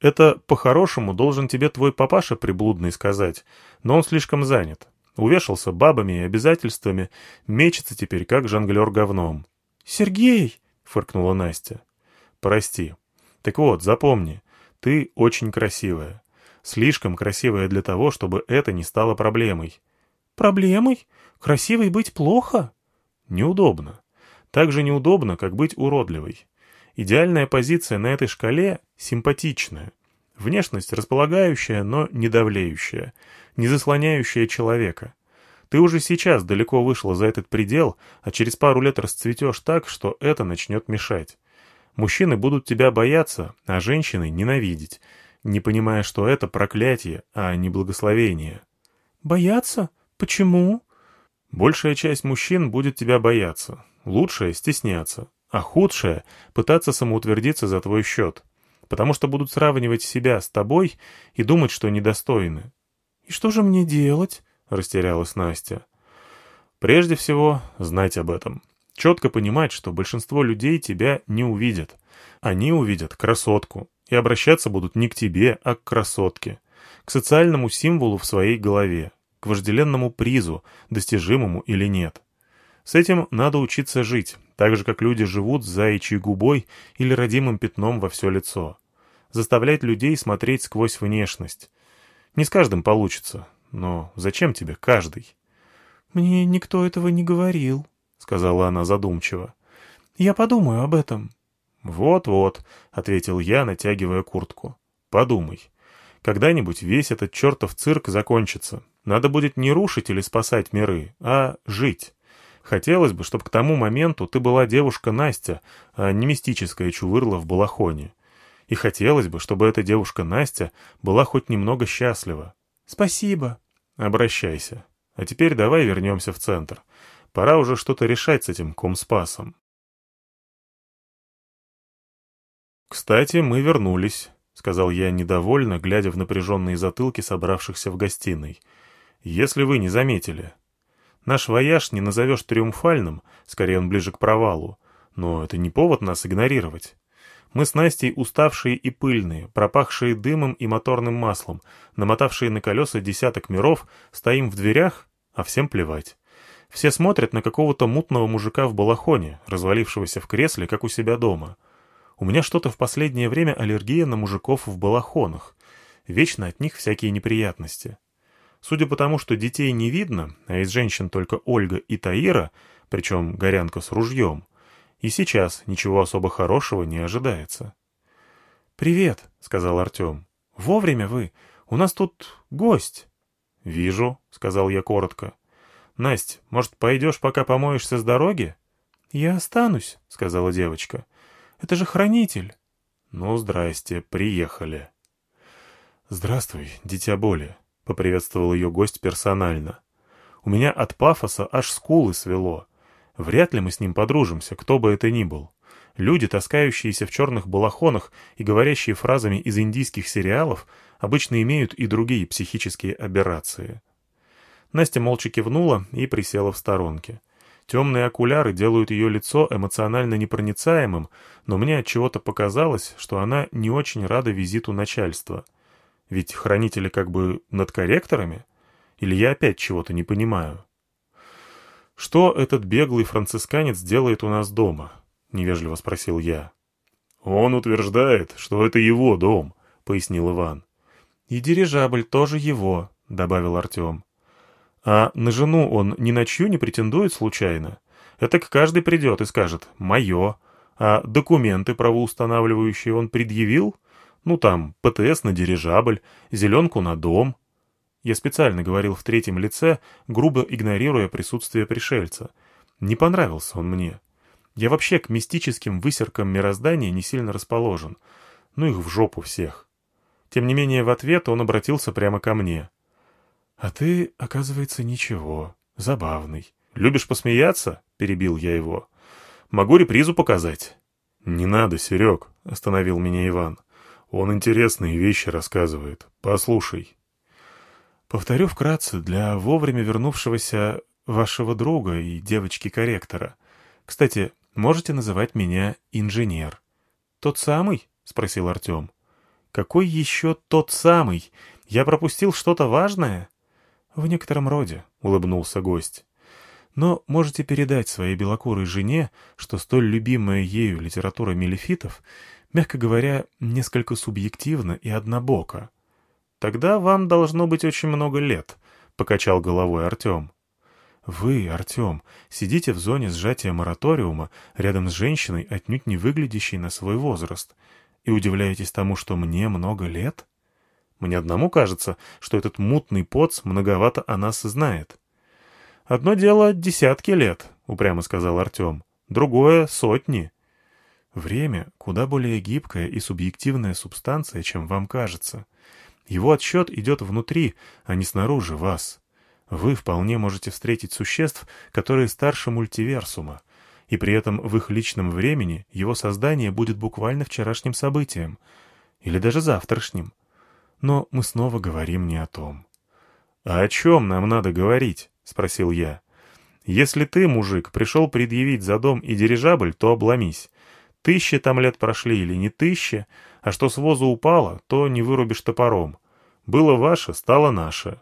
«Это по-хорошему должен тебе твой папаша приблудный сказать, но он слишком занят. Увешался бабами и обязательствами, мечется теперь как жонглер говном». «Сергей!» — фыркнула Настя. «Прости. Так вот, запомни, ты очень красивая. Слишком красивая для того, чтобы это не стало проблемой». «Проблемой? Красивой быть плохо?» Неудобно. Так же неудобно, как быть уродливой. Идеальная позиция на этой шкале — симпатичная. Внешность располагающая, но не давлеющая, не заслоняющая человека. Ты уже сейчас далеко вышла за этот предел, а через пару лет расцветешь так, что это начнет мешать. Мужчины будут тебя бояться, а женщины — ненавидеть, не понимая, что это проклятие, а не благословение. «Бояться? Почему?» «Большая часть мужчин будет тебя бояться, лучшая — стесняться, а худшая — пытаться самоутвердиться за твой счет, потому что будут сравнивать себя с тобой и думать, что недостойны». «И что же мне делать?» — растерялась Настя. «Прежде всего, знать об этом. Четко понимать, что большинство людей тебя не увидят. Они увидят красотку, и обращаться будут не к тебе, а к красотке, к социальному символу в своей голове, к вожделенному призу, достижимому или нет. С этим надо учиться жить, так же, как люди живут с заячьей губой или родимым пятном во все лицо. Заставлять людей смотреть сквозь внешность. Не с каждым получится, но зачем тебе каждый? «Мне никто этого не говорил», — сказала она задумчиво. «Я подумаю об этом». «Вот-вот», — ответил я, натягивая куртку. «Подумай. Когда-нибудь весь этот чертов цирк закончится. Надо будет не рушить или спасать миры, а жить. Хотелось бы, чтобы к тому моменту ты была девушка Настя, а не мистическая чувырла в балахоне. И хотелось бы, чтобы эта девушка Настя была хоть немного счастлива. «Спасибо». «Обращайся. А теперь давай вернемся в центр. Пора уже что-то решать с этим комспасом». «Кстати, мы вернулись», — сказал я недовольно, глядя в напряженные затылки собравшихся в гостиной. «Если вы не заметили. Наш вояж не назовешь триумфальным, скорее он ближе к провалу, но это не повод нас игнорировать. Мы с Настей уставшие и пыльные, пропахшие дымом и моторным маслом, намотавшие на колеса десяток миров, стоим в дверях, а всем плевать. Все смотрят на какого-то мутного мужика в балахоне, развалившегося в кресле, как у себя дома. У меня что-то в последнее время аллергия на мужиков в балахонах. Вечно от них всякие неприятности. Судя по тому, что детей не видно, а из женщин только Ольга и Таира, причем горянка с ружьем, и сейчас ничего особо хорошего не ожидается. «Привет», — сказал Артем. «Вовремя вы. У нас тут гость». «Вижу», — сказал я коротко. «Насть, может, пойдешь, пока помоешься с дороги?» «Я останусь», — сказала девочка. Это же хранитель. Ну, здрасте, приехали. Здравствуй, дитя боли, — поприветствовал ее гость персонально. У меня от пафоса аж скулы свело. Вряд ли мы с ним подружимся, кто бы это ни был. Люди, таскающиеся в черных балахонах и говорящие фразами из индийских сериалов, обычно имеют и другие психические аберрации. Настя молча кивнула и присела в сторонке. Темные окуляры делают ее лицо эмоционально непроницаемым, но мне от чего-то показалось, что она не очень рада визиту начальства. Ведь хранители как бы над корректорами? Или я опять чего-то не понимаю? «Что этот беглый францисканец делает у нас дома?» — невежливо спросил я. «Он утверждает, что это его дом», — пояснил Иван. «И дирижабль тоже его», — добавил Артем. А на жену он ни на чью не претендует случайно? Это к каждый придет и скажет «моё». А документы правоустанавливающие он предъявил? Ну там, ПТС на дирижабль, зеленку на дом. Я специально говорил в третьем лице, грубо игнорируя присутствие пришельца. Не понравился он мне. Я вообще к мистическим высеркам мироздания не сильно расположен. Ну их в жопу всех. Тем не менее, в ответ он обратился прямо ко мне. «А ты, оказывается, ничего. Забавный». «Любишь посмеяться?» — перебил я его. «Могу репризу показать». «Не надо, Серег», — остановил меня Иван. «Он интересные вещи рассказывает. Послушай». «Повторю вкратце для вовремя вернувшегося вашего друга и девочки-корректора. Кстати, можете называть меня инженер». «Тот самый?» — спросил Артем. «Какой еще тот самый? Я пропустил что-то важное?» «В некотором роде», — улыбнулся гость. «Но можете передать своей белокурой жене, что столь любимая ею литература мелефитов, мягко говоря, несколько субъективна и однобока». «Тогда вам должно быть очень много лет», — покачал головой Артем. «Вы, Артем, сидите в зоне сжатия мораториума рядом с женщиной, отнюдь не выглядящей на свой возраст, и удивляетесь тому, что мне много лет?» Мне одному кажется, что этот мутный поц многовато о нас знает. «Одно дело — десятки лет», — упрямо сказал Артем. «Другое — сотни». Время — куда более гибкая и субъективная субстанция, чем вам кажется. Его отсчет идет внутри, а не снаружи вас. Вы вполне можете встретить существ, которые старше мультиверсума, и при этом в их личном времени его создание будет буквально вчерашним событием, или даже завтрашним. Но мы снова говорим не о том. «А о чем нам надо говорить?» — спросил я. «Если ты, мужик, пришел предъявить за дом и дирижабль, то обломись. Тысячи там лет прошли или не тысячи, а что с воза упало, то не вырубишь топором. Было ваше, стало наше».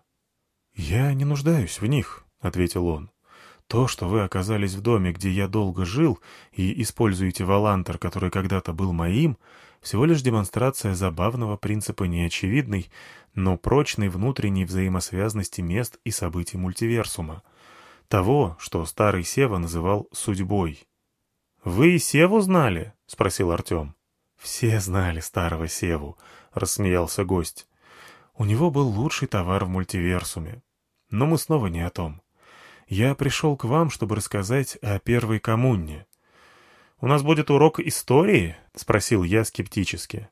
«Я не нуждаюсь в них», — ответил он. «То, что вы оказались в доме, где я долго жил, и используете валантер, который когда-то был моим, всего лишь демонстрация забавного принципа неочевидной, но прочной внутренней взаимосвязности мест и событий мультиверсума. Того, что старый Сева называл «судьбой». «Вы и Севу знали?» — спросил Артем. «Все знали старого Севу», — рассмеялся гость. «У него был лучший товар в мультиверсуме. Но мы снова не о том. Я пришел к вам, чтобы рассказать о первой коммуне». «У нас будет урок истории?» — спросил я скептически.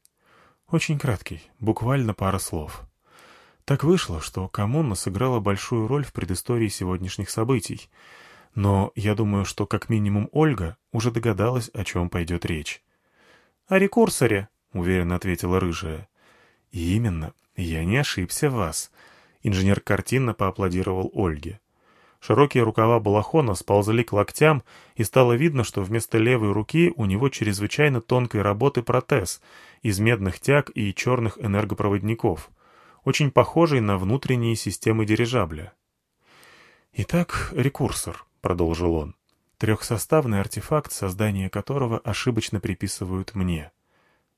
«Очень краткий, буквально пара слов». Так вышло, что коммуна сыграла большую роль в предыстории сегодняшних событий. Но я думаю, что как минимум Ольга уже догадалась, о чем пойдет речь. «О рекурсоре», — уверенно ответила рыжая. «Именно. Я не ошибся в вас». Инженер картинно поаплодировал Ольге. Широкие рукава балахона сползли к локтям, и стало видно, что вместо левой руки у него чрезвычайно тонкой работы протез из медных тяг и черных энергопроводников — очень похожий на внутренние системы дирижабля. «Итак, рекурсор», — продолжил он, — «трехсоставный артефакт, создание которого ошибочно приписывают мне».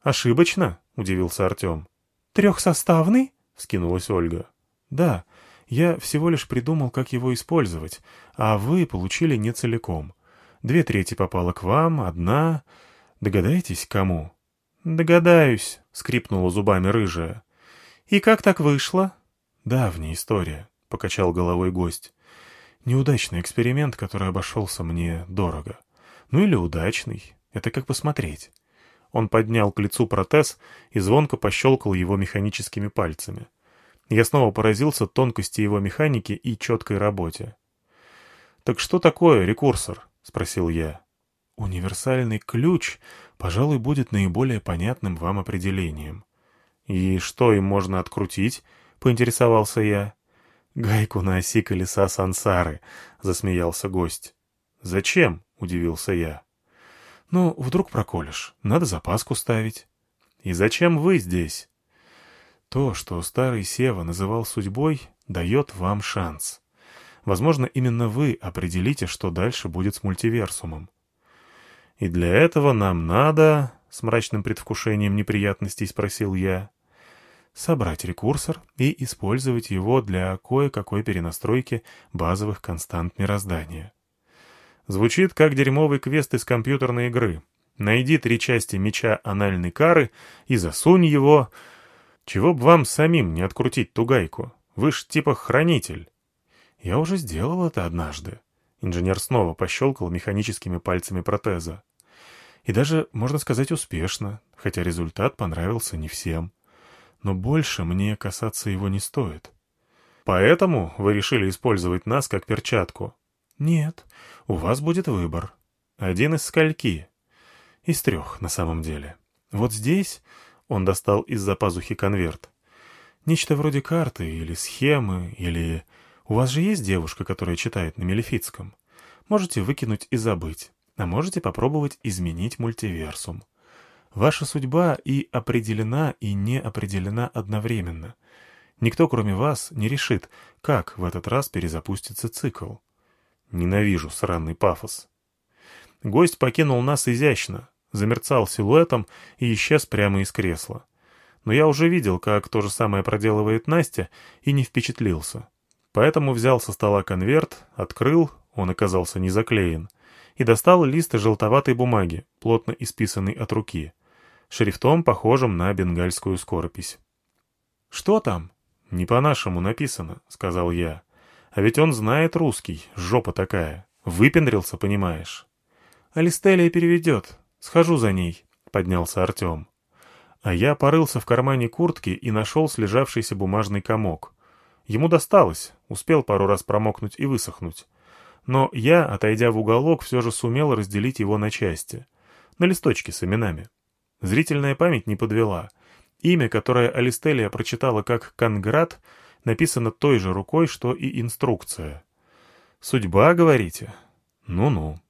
«Ошибочно?» — удивился Артем. «Трехсоставный?» — вскинулась Ольга. «Да, я всего лишь придумал, как его использовать, а вы получили не целиком. Две трети попало к вам, одна... Догадаетесь, кому?» «Догадаюсь», — скрипнула зубами рыжая. «И как так вышло?» «Давняя история», — покачал головой гость. «Неудачный эксперимент, который обошелся мне дорого. Ну или удачный. Это как посмотреть». Он поднял к лицу протез и звонко пощелкал его механическими пальцами. Я снова поразился тонкости его механики и четкой работе. «Так что такое рекурсор?» — спросил я. «Универсальный ключ, пожалуй, будет наиболее понятным вам определением. «И что им можно открутить?» — поинтересовался я. «Гайку на оси колеса сансары», — засмеялся гость. «Зачем?» — удивился я. «Ну, вдруг проколешь. Надо запаску ставить». «И зачем вы здесь?» «То, что старый Сева называл судьбой, дает вам шанс. Возможно, именно вы определите, что дальше будет с мультиверсумом. И для этого нам надо...» — с мрачным предвкушением неприятностей спросил я. «Собрать рекурсор и использовать его для кое-какой перенастройки базовых констант мироздания». Звучит как дерьмовый квест из компьютерной игры. Найди три части меча анальной кары и засунь его... Чего бы вам самим не открутить ту гайку? Вы ж типа хранитель. Я уже сделал это однажды. Инженер снова пощелкал механическими пальцами протеза. И даже, можно сказать, успешно, хотя результат понравился не всем. Но больше мне касаться его не стоит. Поэтому вы решили использовать нас как перчатку? Нет, у вас будет выбор. Один из скольки? Из трех, на самом деле. Вот здесь он достал из-за пазухи конверт. Нечто вроде карты или схемы, или... У вас же есть девушка, которая читает на Мелефицком? Можете выкинуть и забыть а можете попробовать изменить мультиверсум. Ваша судьба и определена, и не определена одновременно. Никто, кроме вас, не решит, как в этот раз перезапустится цикл. Ненавижу сраный пафос. Гость покинул нас изящно, замерцал силуэтом и исчез прямо из кресла. Но я уже видел, как то же самое проделывает Настя, и не впечатлился. Поэтому взял со стола конверт, открыл, он оказался не заклеен — и достал лист желтоватой бумаги, плотно исписанный от руки, шрифтом, похожим на бенгальскую скоропись. «Что там?» «Не по-нашему написано», — сказал я. «А ведь он знает русский, жопа такая. Выпендрился, понимаешь». «Алистелия переведет. Схожу за ней», — поднялся Артем. А я порылся в кармане куртки и нашел слежавшийся бумажный комок. Ему досталось, успел пару раз промокнуть и высохнуть. Но я, отойдя в уголок, все же сумел разделить его на части. На листочки с именами. Зрительная память не подвела. Имя, которое Алистелия прочитала как «Конград», написано той же рукой, что и инструкция. «Судьба, говорите? Ну-ну».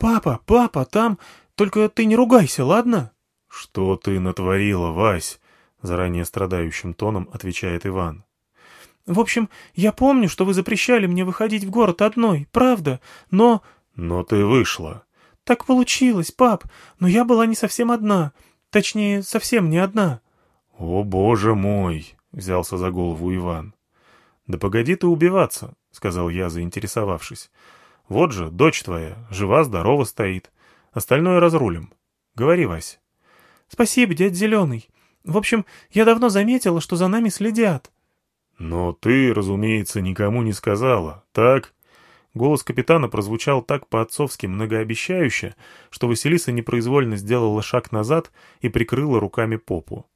«Папа, папа, там... Только ты не ругайся, ладно?» «Что ты натворила, Вась?» — заранее страдающим тоном отвечает Иван. «В общем, я помню, что вы запрещали мне выходить в город одной, правда, но...» «Но ты вышла». «Так получилось, пап, но я была не совсем одна. Точнее, совсем не одна». «О, боже мой!» — взялся за голову Иван. «Да погоди ты убиваться», — сказал я, заинтересовавшись. «Вот же, дочь твоя, жива-здорова стоит. Остальное разрулим. Говори, Вась». «Спасибо, дядь Зеленый. В общем, я давно заметила, что за нами следят». «Но ты, разумеется, никому не сказала, так?» Голос капитана прозвучал так по-отцовски многообещающе, что Василиса непроизвольно сделала шаг назад и прикрыла руками попу.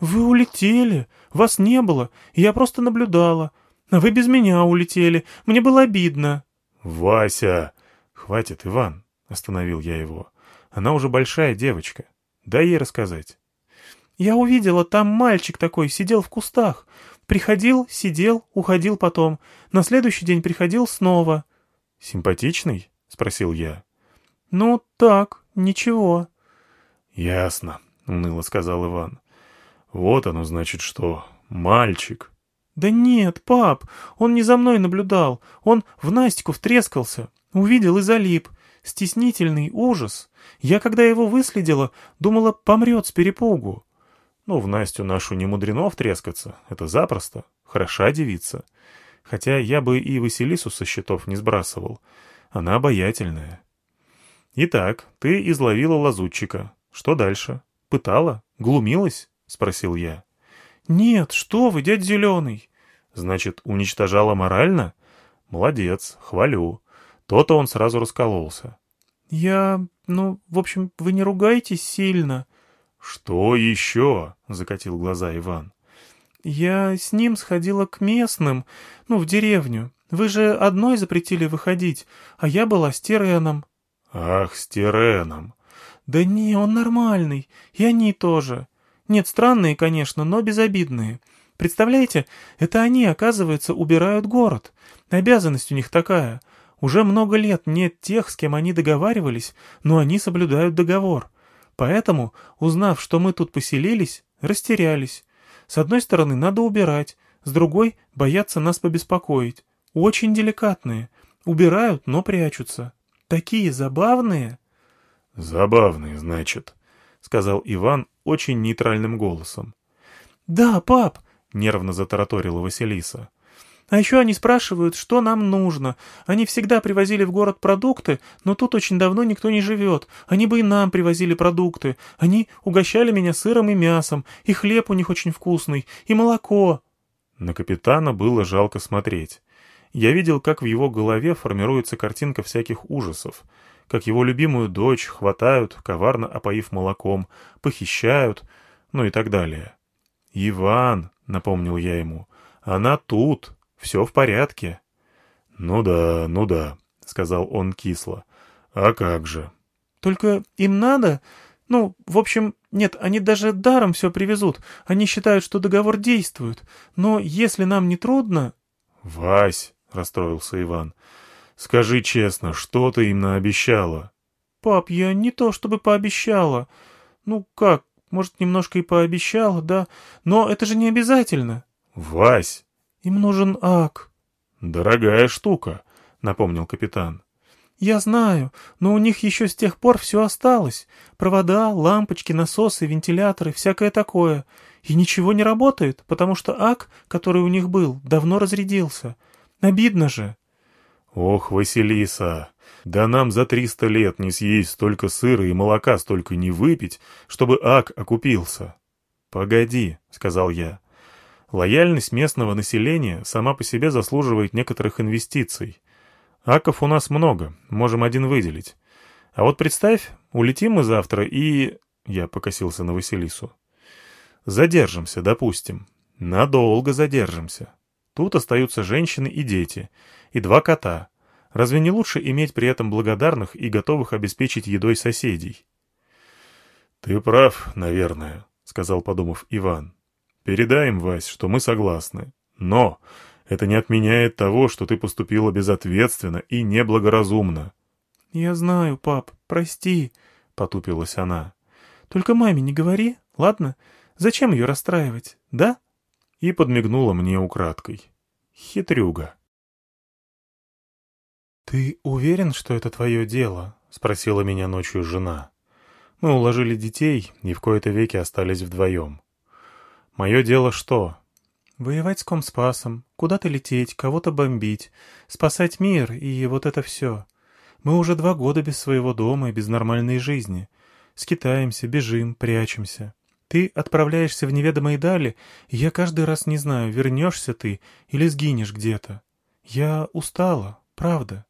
«Вы улетели. Вас не было. Я просто наблюдала. А вы без меня улетели. Мне было обидно». «Вася!» «Хватит, Иван!» — остановил я его. «Она уже большая девочка. Дай ей рассказать». «Я увидела, там мальчик такой, сидел в кустах. Приходил, сидел, уходил потом. На следующий день приходил снова». «Симпатичный?» — спросил я. «Ну, так, ничего». «Ясно», — уныло сказал Иван. «Вот оно, значит, что. Мальчик». «Да нет, пап, он не за мной наблюдал. Он в Настику втрескался. Увидел и залип. Стеснительный ужас. Я, когда его выследила, думала, помрет с перепугу». «Ну, в Настю нашу не мудрено втрескаться. Это запросто. Хороша девица. Хотя я бы и Василису со счетов не сбрасывал. Она обаятельная». «Итак, ты изловила лазутчика. Что дальше? Пытала? Глумилась?» — спросил я. «Нет, что вы, дядь Зеленый!» «Значит, уничтожала морально? Молодец, хвалю. То-то он сразу раскололся». «Я... ну, в общем, вы не ругаетесь сильно». «Что еще?» — закатил глаза Иван. «Я с ним сходила к местным, ну, в деревню. Вы же одной запретили выходить, а я была с Тереном». «Ах, с Тереном!» «Да не, он нормальный, и они тоже. Нет, странные, конечно, но безобидные. Представляете, это они, оказывается, убирают город. Обязанность у них такая. Уже много лет нет тех, с кем они договаривались, но они соблюдают договор. Поэтому, узнав, что мы тут поселились, растерялись. С одной стороны, надо убирать, с другой — боятся нас побеспокоить. Очень деликатные. Убирают, но прячутся. Такие забавные. Забавные, значит, — сказал Иван очень нейтральным голосом. «Да, пап», — нервно затараторила Василиса. А еще они спрашивают, что нам нужно. Они всегда привозили в город продукты, но тут очень давно никто не живет. Они бы и нам привозили продукты. Они угощали меня сыром и мясом, и хлеб у них очень вкусный, и молоко». На капитана было жалко смотреть. Я видел, как в его голове формируется картинка всяких ужасов, как его любимую дочь хватают, коварно опоив молоком, похищают, ну и так далее. «Иван», — напомнил я ему, — «она тут, все в порядке». «Ну да, ну да», — сказал он кисло. «А как же?» «Только им надо? Ну, в общем, нет, они даже даром все привезут. Они считают, что договор действует. Но если нам не трудно...» «Вась», — расстроился Иван, — «скажи честно, что ты им наобещала?» «Пап, я не то чтобы пообещала. Ну как, может, немножко и пообещала, да, но это же не обязательно». «Вась!» «Им нужен ак». «Дорогая штука», — напомнил капитан. «Я знаю, но у них еще с тех пор все осталось. Провода, лампочки, насосы, вентиляторы, всякое такое. И ничего не работает, потому что ак, который у них был, давно разрядился. Обидно же». «Ох, Василиса, да нам за триста лет не съесть столько сыра и молока столько не выпить, чтобы ак окупился». «Погоди», — сказал я. Лояльность местного населения сама по себе заслуживает некоторых инвестиций. Аков у нас много, можем один выделить. А вот представь, улетим мы завтра и... Я покосился на Василису. Задержимся, допустим. Надолго задержимся. Тут остаются женщины и дети, и два кота. Разве не лучше иметь при этом благодарных и готовых обеспечить едой соседей? «Ты прав, наверное», — сказал, подумав Иван. «Передай им, Вась, что мы согласны. Но это не отменяет того, что ты поступила безответственно и неблагоразумно». «Я знаю, пап, прости», — потупилась она. «Только маме не говори, ладно? Зачем ее расстраивать, да?» И подмигнула мне украдкой. Хитрюга. «Ты уверен, что это твое дело?» — спросила меня ночью жена. Мы уложили детей и в кои-то веки остались вдвоем. «Мое дело что?» «Воевать с Комспасом, куда-то лететь, кого-то бомбить, спасать мир и вот это все. Мы уже два года без своего дома и без нормальной жизни. Скитаемся, бежим, прячемся. Ты отправляешься в неведомые дали, и я каждый раз не знаю, вернешься ты или сгинешь где-то. Я устала, правда».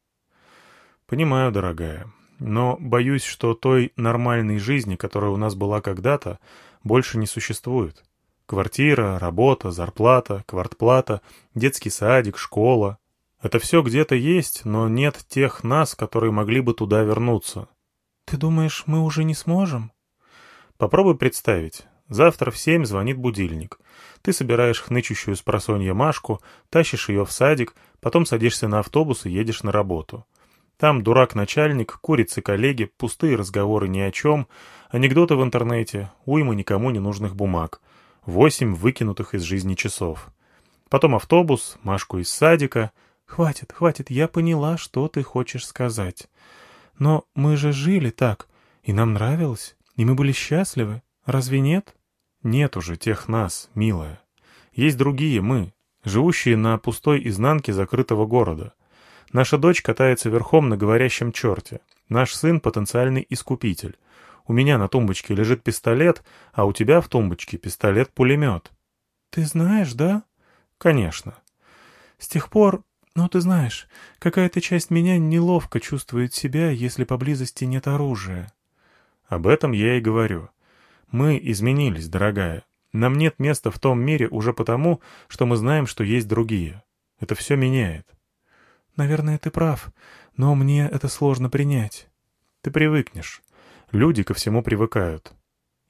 «Понимаю, дорогая. Но боюсь, что той нормальной жизни, которая у нас была когда-то, больше не существует. Квартира, работа, зарплата, квартплата, детский садик, школа. Это все где-то есть, но нет тех нас, которые могли бы туда вернуться. Ты думаешь, мы уже не сможем? Попробуй представить. Завтра в семь звонит будильник. Ты собираешь хнычущую с просонья Машку, тащишь ее в садик, потом садишься на автобус и едешь на работу. Там дурак-начальник, курицы-коллеги, пустые разговоры ни о чем, анекдоты в интернете, уйма никому не нужных бумаг, восемь выкинутых из жизни часов. Потом автобус, Машку из садика. «Хватит, хватит, я поняла, что ты хочешь сказать. Но мы же жили так, и нам нравилось, и мы были счастливы. Разве нет?» «Нет уже тех нас, милая. Есть другие мы, живущие на пустой изнанке закрытого города». Наша дочь катается верхом на говорящем черте. Наш сын — потенциальный искупитель. У меня на тумбочке лежит пистолет, а у тебя в тумбочке пистолет-пулемет. Ты знаешь, да? Конечно. С тех пор, ну ты знаешь, какая-то часть меня неловко чувствует себя, если поблизости нет оружия. Об этом я и говорю. Мы изменились, дорогая. Нам нет места в том мире уже потому, что мы знаем, что есть другие. Это все меняет. Наверное, ты прав, но мне это сложно принять. Ты привыкнешь. Люди ко всему привыкают.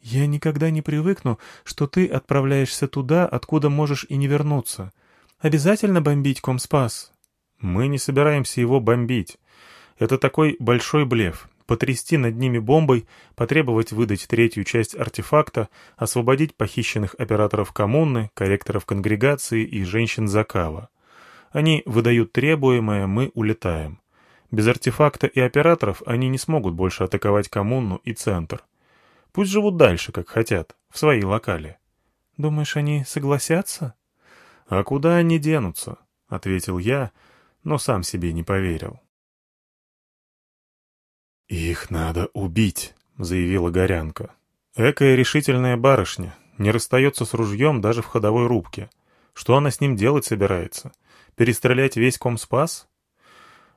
Я никогда не привыкну, что ты отправляешься туда, откуда можешь и не вернуться. Обязательно бомбить Комспас? Мы не собираемся его бомбить. Это такой большой блеф. Потрясти над ними бомбой, потребовать выдать третью часть артефакта, освободить похищенных операторов коммуны, корректоров конгрегации и женщин Закава. Они выдают требуемое, мы улетаем. Без артефакта и операторов они не смогут больше атаковать коммуну и центр. Пусть живут дальше, как хотят, в своей локале. Думаешь, они согласятся? А куда они денутся? — ответил я, но сам себе не поверил. «Их надо убить», — заявила Горянка. Экая решительная барышня, не расстается с ружьем даже в ходовой рубке. Что она с ним делать собирается? — Перестрелять весь Комспас?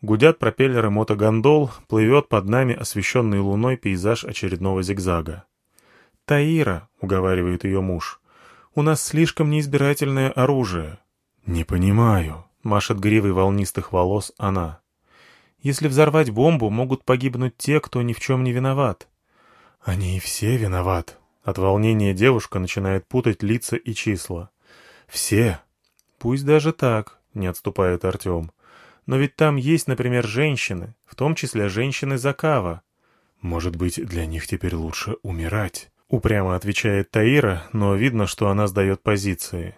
Гудят пропеллеры мотогондол, плывет под нами освещенный луной пейзаж очередного зигзага. «Таира», — уговаривает ее муж, — «у нас слишком неизбирательное оружие». «Не понимаю», — машет гривой волнистых волос она. «Если взорвать бомбу, могут погибнуть те, кто ни в чем не виноват». «Они и все виноват». От волнения девушка начинает путать лица и числа. «Все». «Пусть даже так не отступает Артем. «Но ведь там есть, например, женщины, в том числе женщины Закава». «Может быть, для них теперь лучше умирать?» — упрямо отвечает Таира, но видно, что она сдает позиции.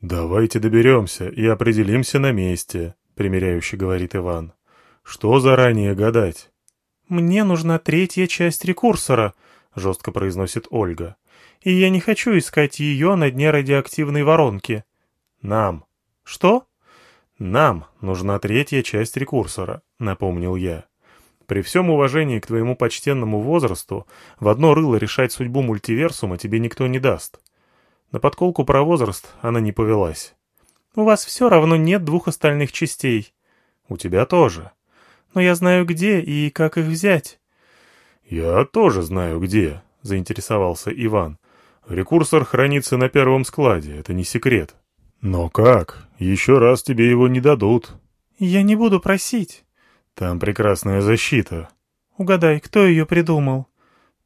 «Давайте доберемся и определимся на месте», — примиряюще говорит Иван. «Что заранее гадать?» «Мне нужна третья часть рекурсора», — жестко произносит Ольга. «И я не хочу искать ее на дне радиоактивной воронки». «Нам». «Что?» «Нам нужна третья часть рекурсора», — напомнил я. «При всем уважении к твоему почтенному возрасту, в одно рыло решать судьбу мультиверсума тебе никто не даст». На подколку про возраст она не повелась. «У вас все равно нет двух остальных частей». «У тебя тоже». «Но я знаю где и как их взять». «Я тоже знаю где», — заинтересовался Иван. Рекурсор хранится на первом складе, это не секрет. Но как? Еще раз тебе его не дадут. Я не буду просить. Там прекрасная защита. Угадай, кто ее придумал?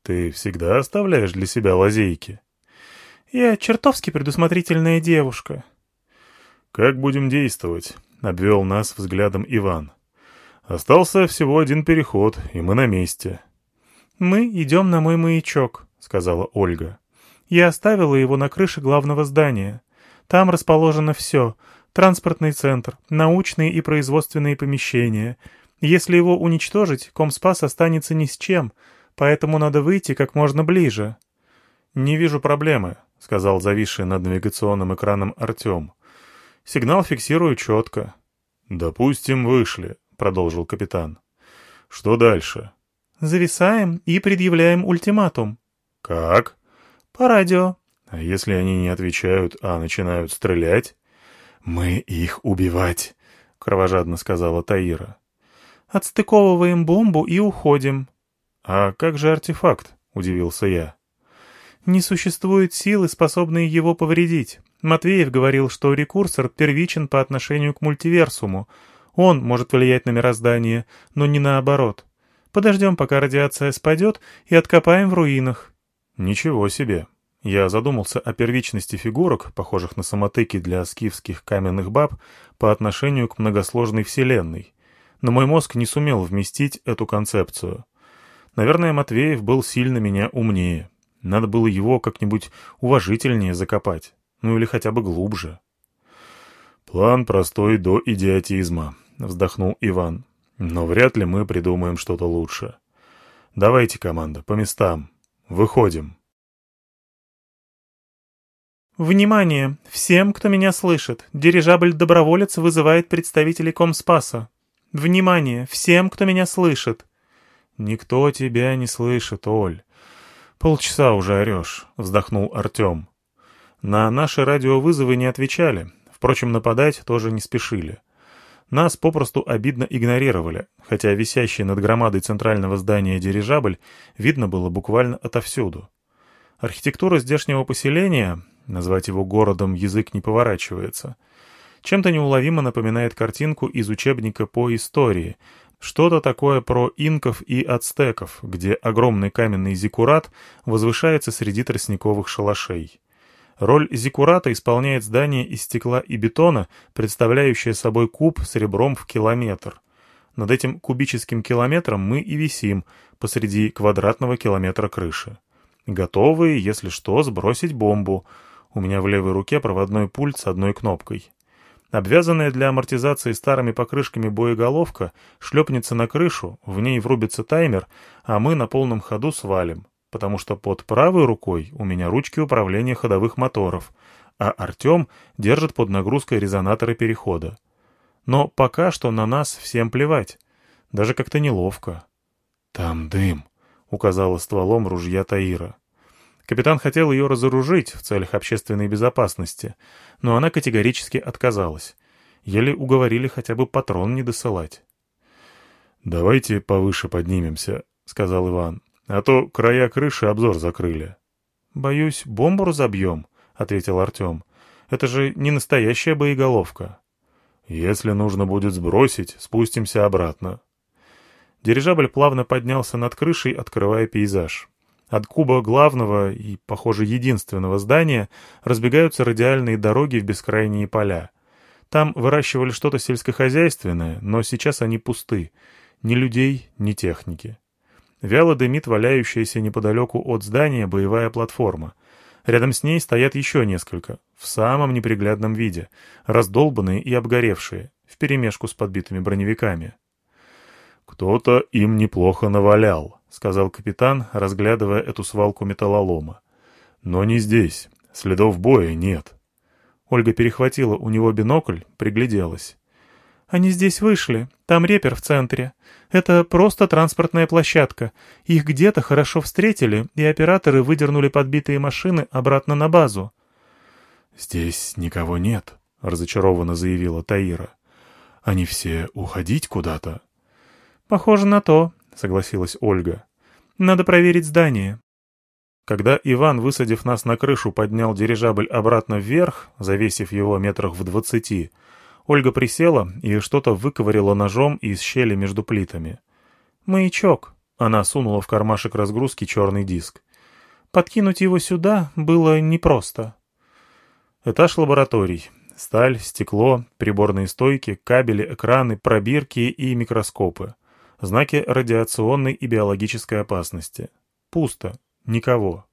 Ты всегда оставляешь для себя лазейки. Я чертовски предусмотрительная девушка. Как будем действовать? Обвел нас взглядом Иван. Остался всего один переход, и мы на месте. Мы идем на мой маячок, сказала Ольга. Я оставила его на крыше главного здания. Там расположено все — транспортный центр, научные и производственные помещения. Если его уничтожить, Комспас останется ни с чем, поэтому надо выйти как можно ближе. «Не вижу проблемы», — сказал зависший над навигационным экраном Артем. «Сигнал фиксирую четко». «Допустим, вышли», — продолжил капитан. «Что дальше?» «Зависаем и предъявляем ультиматум». «Как?» «По радио». «А если они не отвечают, а начинают стрелять?» «Мы их убивать», — кровожадно сказала Таира. «Отстыковываем бомбу и уходим». «А как же артефакт?» — удивился я. «Не существует силы, способной его повредить. Матвеев говорил, что рекурсор первичен по отношению к мультиверсуму. Он может влиять на мироздание, но не наоборот. Подождем, пока радиация спадет, и откопаем в руинах». «Ничего себе!» Я задумался о первичности фигурок, похожих на самотыки для скифских каменных баб, по отношению к многосложной вселенной. Но мой мозг не сумел вместить эту концепцию. Наверное, Матвеев был сильно меня умнее. Надо было его как-нибудь уважительнее закопать. Ну или хотя бы глубже. «План простой до идиотизма», — вздохнул Иван. «Но вряд ли мы придумаем что-то лучше. Давайте, команда, по местам». Выходим. Внимание! Всем, кто меня слышит, дирижабль-доброволец вызывает представителей Комспаса. Внимание! Всем, кто меня слышит. Никто тебя не слышит, Оль. Полчаса уже орешь, вздохнул Артем. На наши радиовызовы не отвечали, впрочем, нападать тоже не спешили. Нас попросту обидно игнорировали, хотя висящий над громадой центрального здания дирижабль видно было буквально отовсюду. Архитектура здешнего поселения, назвать его городом язык не поворачивается, чем-то неуловимо напоминает картинку из учебника по истории, что-то такое про инков и ацтеков, где огромный каменный зиккурат возвышается среди тростниковых шалашей. Роль зиккурата исполняет здание из стекла и бетона, представляющее собой куб с ребром в километр. Над этим кубическим километром мы и висим посреди квадратного километра крыши. Готовые, если что, сбросить бомбу. У меня в левой руке проводной пульт с одной кнопкой. Обвязанная для амортизации старыми покрышками боеголовка шлепнется на крышу, в ней врубится таймер, а мы на полном ходу свалим потому что под правой рукой у меня ручки управления ходовых моторов, а Артем держит под нагрузкой резонаторы перехода. Но пока что на нас всем плевать. Даже как-то неловко. «Там дым», — указала стволом ружья Таира. Капитан хотел ее разоружить в целях общественной безопасности, но она категорически отказалась. Еле уговорили хотя бы патрон не досылать. «Давайте повыше поднимемся», — сказал Иван. А то края крыши обзор закрыли. «Боюсь, бомбу разобьем», — ответил Артем. «Это же не настоящая боеголовка». «Если нужно будет сбросить, спустимся обратно». Дирижабль плавно поднялся над крышей, открывая пейзаж. От куба главного и, похоже, единственного здания разбегаются радиальные дороги в бескрайние поля. Там выращивали что-то сельскохозяйственное, но сейчас они пусты. Ни людей, ни техники. Вяло дымит валяющаяся неподалеку от здания боевая платформа. Рядом с ней стоят еще несколько, в самом неприглядном виде, раздолбанные и обгоревшие, вперемешку с подбитыми броневиками. «Кто-то им неплохо навалял», — сказал капитан, разглядывая эту свалку металлолома. «Но не здесь. Следов боя нет». Ольга перехватила у него бинокль, пригляделась. «Они здесь вышли. Там репер в центре. Это просто транспортная площадка. Их где-то хорошо встретили, и операторы выдернули подбитые машины обратно на базу». «Здесь никого нет», — разочарованно заявила Таира. «Они все уходить куда-то?» «Похоже на то», — согласилась Ольга. «Надо проверить здание». Когда Иван, высадив нас на крышу, поднял дирижабль обратно вверх, завесив его метрах в двадцати, Ольга присела и что-то выковырила ножом из щели между плитами. «Маячок», — она сунула в кармашек разгрузки черный диск. «Подкинуть его сюда было непросто». Этаж лабораторий. Сталь, стекло, приборные стойки, кабели, экраны, пробирки и микроскопы. Знаки радиационной и биологической опасности. Пусто. Никого.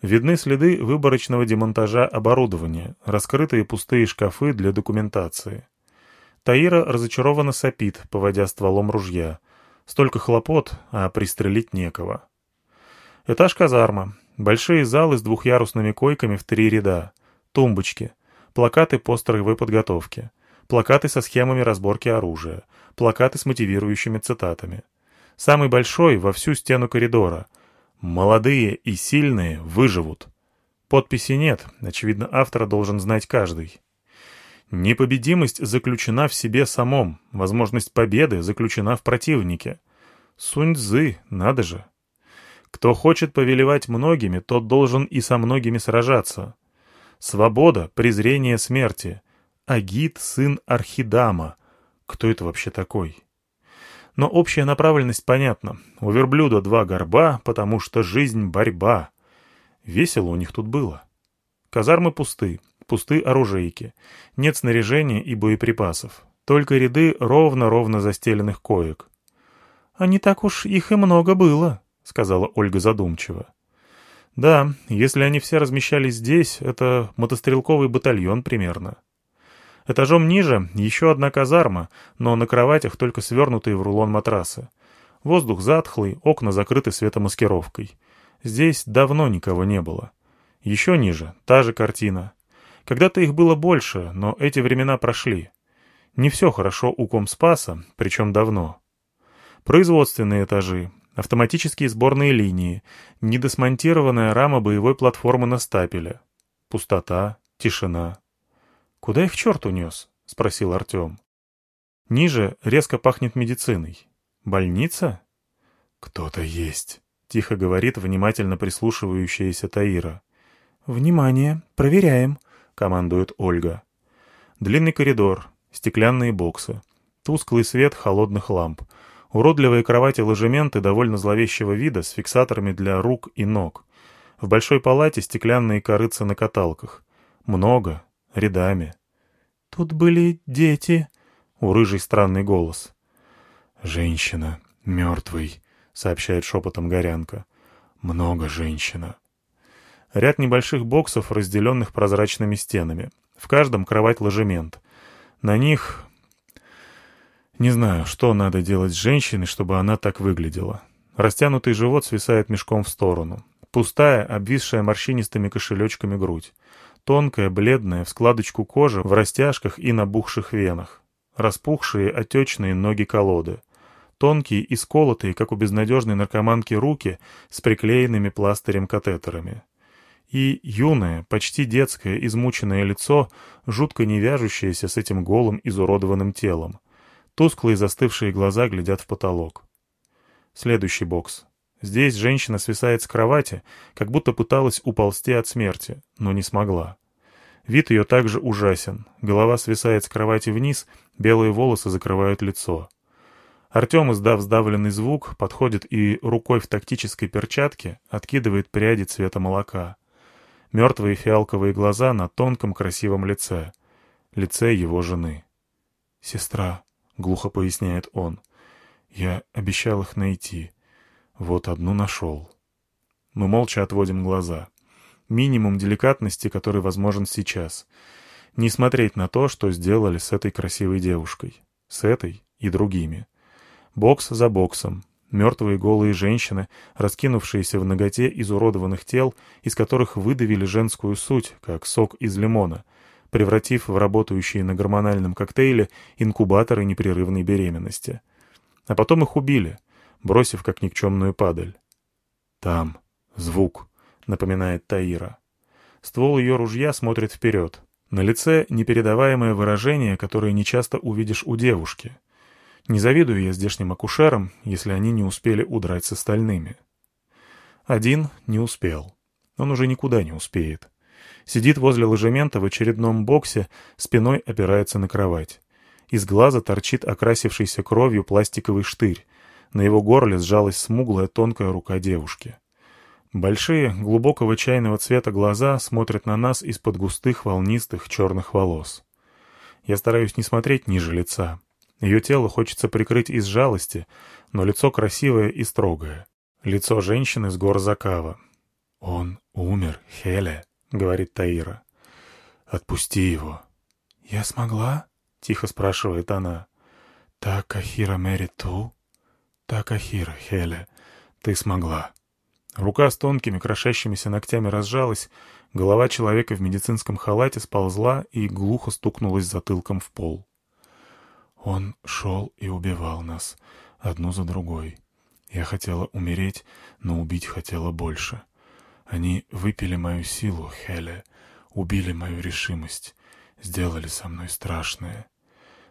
Видны следы выборочного демонтажа оборудования, раскрытые пустые шкафы для документации. Таира разочарованно сопит, поводя стволом ружья. Столько хлопот, а пристрелить некого. Этаж казарма. Большие залы с двухъярусными койками в три ряда. Тумбочки. Плакаты постеровой подготовки. Плакаты со схемами разборки оружия. Плакаты с мотивирующими цитатами. Самый большой во всю стену коридора — Молодые и сильные выживут. Подписи нет, очевидно, автора должен знать каждый. Непобедимость заключена в себе самом, возможность победы заключена в противнике. Сунь-цзы, надо же. Кто хочет повелевать многими, тот должен и со многими сражаться. Свобода, презрение смерти. Агит, сын Архидама. Кто это вообще такой? Но общая направленность понятна. У верблюда два горба, потому что жизнь — борьба. Весело у них тут было. Казармы пусты, пусты оружейки. Нет снаряжения и боеприпасов. Только ряды ровно-ровно застеленных коек. «А не так уж их и много было», — сказала Ольга задумчиво. «Да, если они все размещались здесь, это мотострелковый батальон примерно». Этажом ниже еще одна казарма, но на кроватях только свернутые в рулон матрасы. Воздух затхлый, окна закрыты светомаскировкой. Здесь давно никого не было. Еще ниже та же картина. Когда-то их было больше, но эти времена прошли. Не все хорошо у Комспаса, причем давно. Производственные этажи, автоматические сборные линии, недосмонтированная рама боевой платформы на стапеле. Пустота, тишина. «Куда их черт унес?» — спросил Артем. Ниже резко пахнет медициной. Больница? «Кто-то есть», — тихо говорит внимательно прислушивающаяся Таира. «Внимание! Проверяем!» — командует Ольга. Длинный коридор, стеклянные боксы, тусклый свет холодных ламп, уродливые кровати-ложементы довольно зловещего вида с фиксаторами для рук и ног. В большой палате стеклянные корыцы на каталках. Много, рядами. «Тут были дети», — у рыжий странный голос. «Женщина, мертвый», — сообщает шепотом Горянка. «Много женщина». Ряд небольших боксов, разделенных прозрачными стенами. В каждом кровать-ложемент. На них... Не знаю, что надо делать с женщиной, чтобы она так выглядела. Растянутый живот свисает мешком в сторону. Пустая, обвисшая морщинистыми кошелечками грудь. Тонкая, бледная, в складочку кожи, в растяжках и набухших венах. Распухшие, отечные ноги-колоды. Тонкие и сколотые, как у безнадежной наркоманки, руки с приклеенными пластырем-катетерами. И юное, почти детское, измученное лицо, жутко не вяжущееся с этим голым, изуродованным телом. Тусклые застывшие глаза глядят в потолок. Следующий бокс. Здесь женщина свисает с кровати, как будто пыталась уползти от смерти, но не смогла. Вид ее также ужасен. Голова свисает с кровати вниз, белые волосы закрывают лицо. Артем, издав сдавленный звук, подходит и рукой в тактической перчатке откидывает пряди цвета молока. Мертвые фиалковые глаза на тонком красивом лице. Лице его жены. «Сестра», — глухо поясняет он, — «я обещал их найти». Вот одну нашел. Мы молча отводим глаза. Минимум деликатности, который возможен сейчас. Не смотреть на то, что сделали с этой красивой девушкой. С этой и другими. Бокс за боксом. Мертвые голые женщины, раскинувшиеся в ноготе изуродованных тел, из которых выдавили женскую суть, как сок из лимона, превратив в работающие на гормональном коктейле инкубаторы непрерывной беременности. А потом их убили — бросив как никчемную падаль. «Там. Звук», — напоминает Таира. Ствол ее ружья смотрит вперед. На лице непередаваемое выражение, которое нечасто увидишь у девушки. Не завидую я здешним акушерам, если они не успели удрать с остальными. Один не успел. Он уже никуда не успеет. Сидит возле ложемента в очередном боксе, спиной опирается на кровать. Из глаза торчит окрасившийся кровью пластиковый штырь. На его горле сжалась смуглая тонкая рука девушки. Большие, глубокого чайного цвета глаза смотрят на нас из-под густых волнистых черных волос. Я стараюсь не смотреть ниже лица. Ее тело хочется прикрыть из жалости, но лицо красивое и строгое. Лицо женщины с гор Закава. «Он умер, Хеля», — говорит Таира. «Отпусти его». «Я смогла?» — тихо спрашивает она. «Так, Ахира Мэри Ту?» «Так, Ахира, Хеля, ты смогла». Рука с тонкими крошащимися ногтями разжалась, голова человека в медицинском халате сползла и глухо стукнулась затылком в пол. Он шел и убивал нас, одну за другой. Я хотела умереть, но убить хотела больше. Они выпили мою силу, Хеле, убили мою решимость, сделали со мной страшное.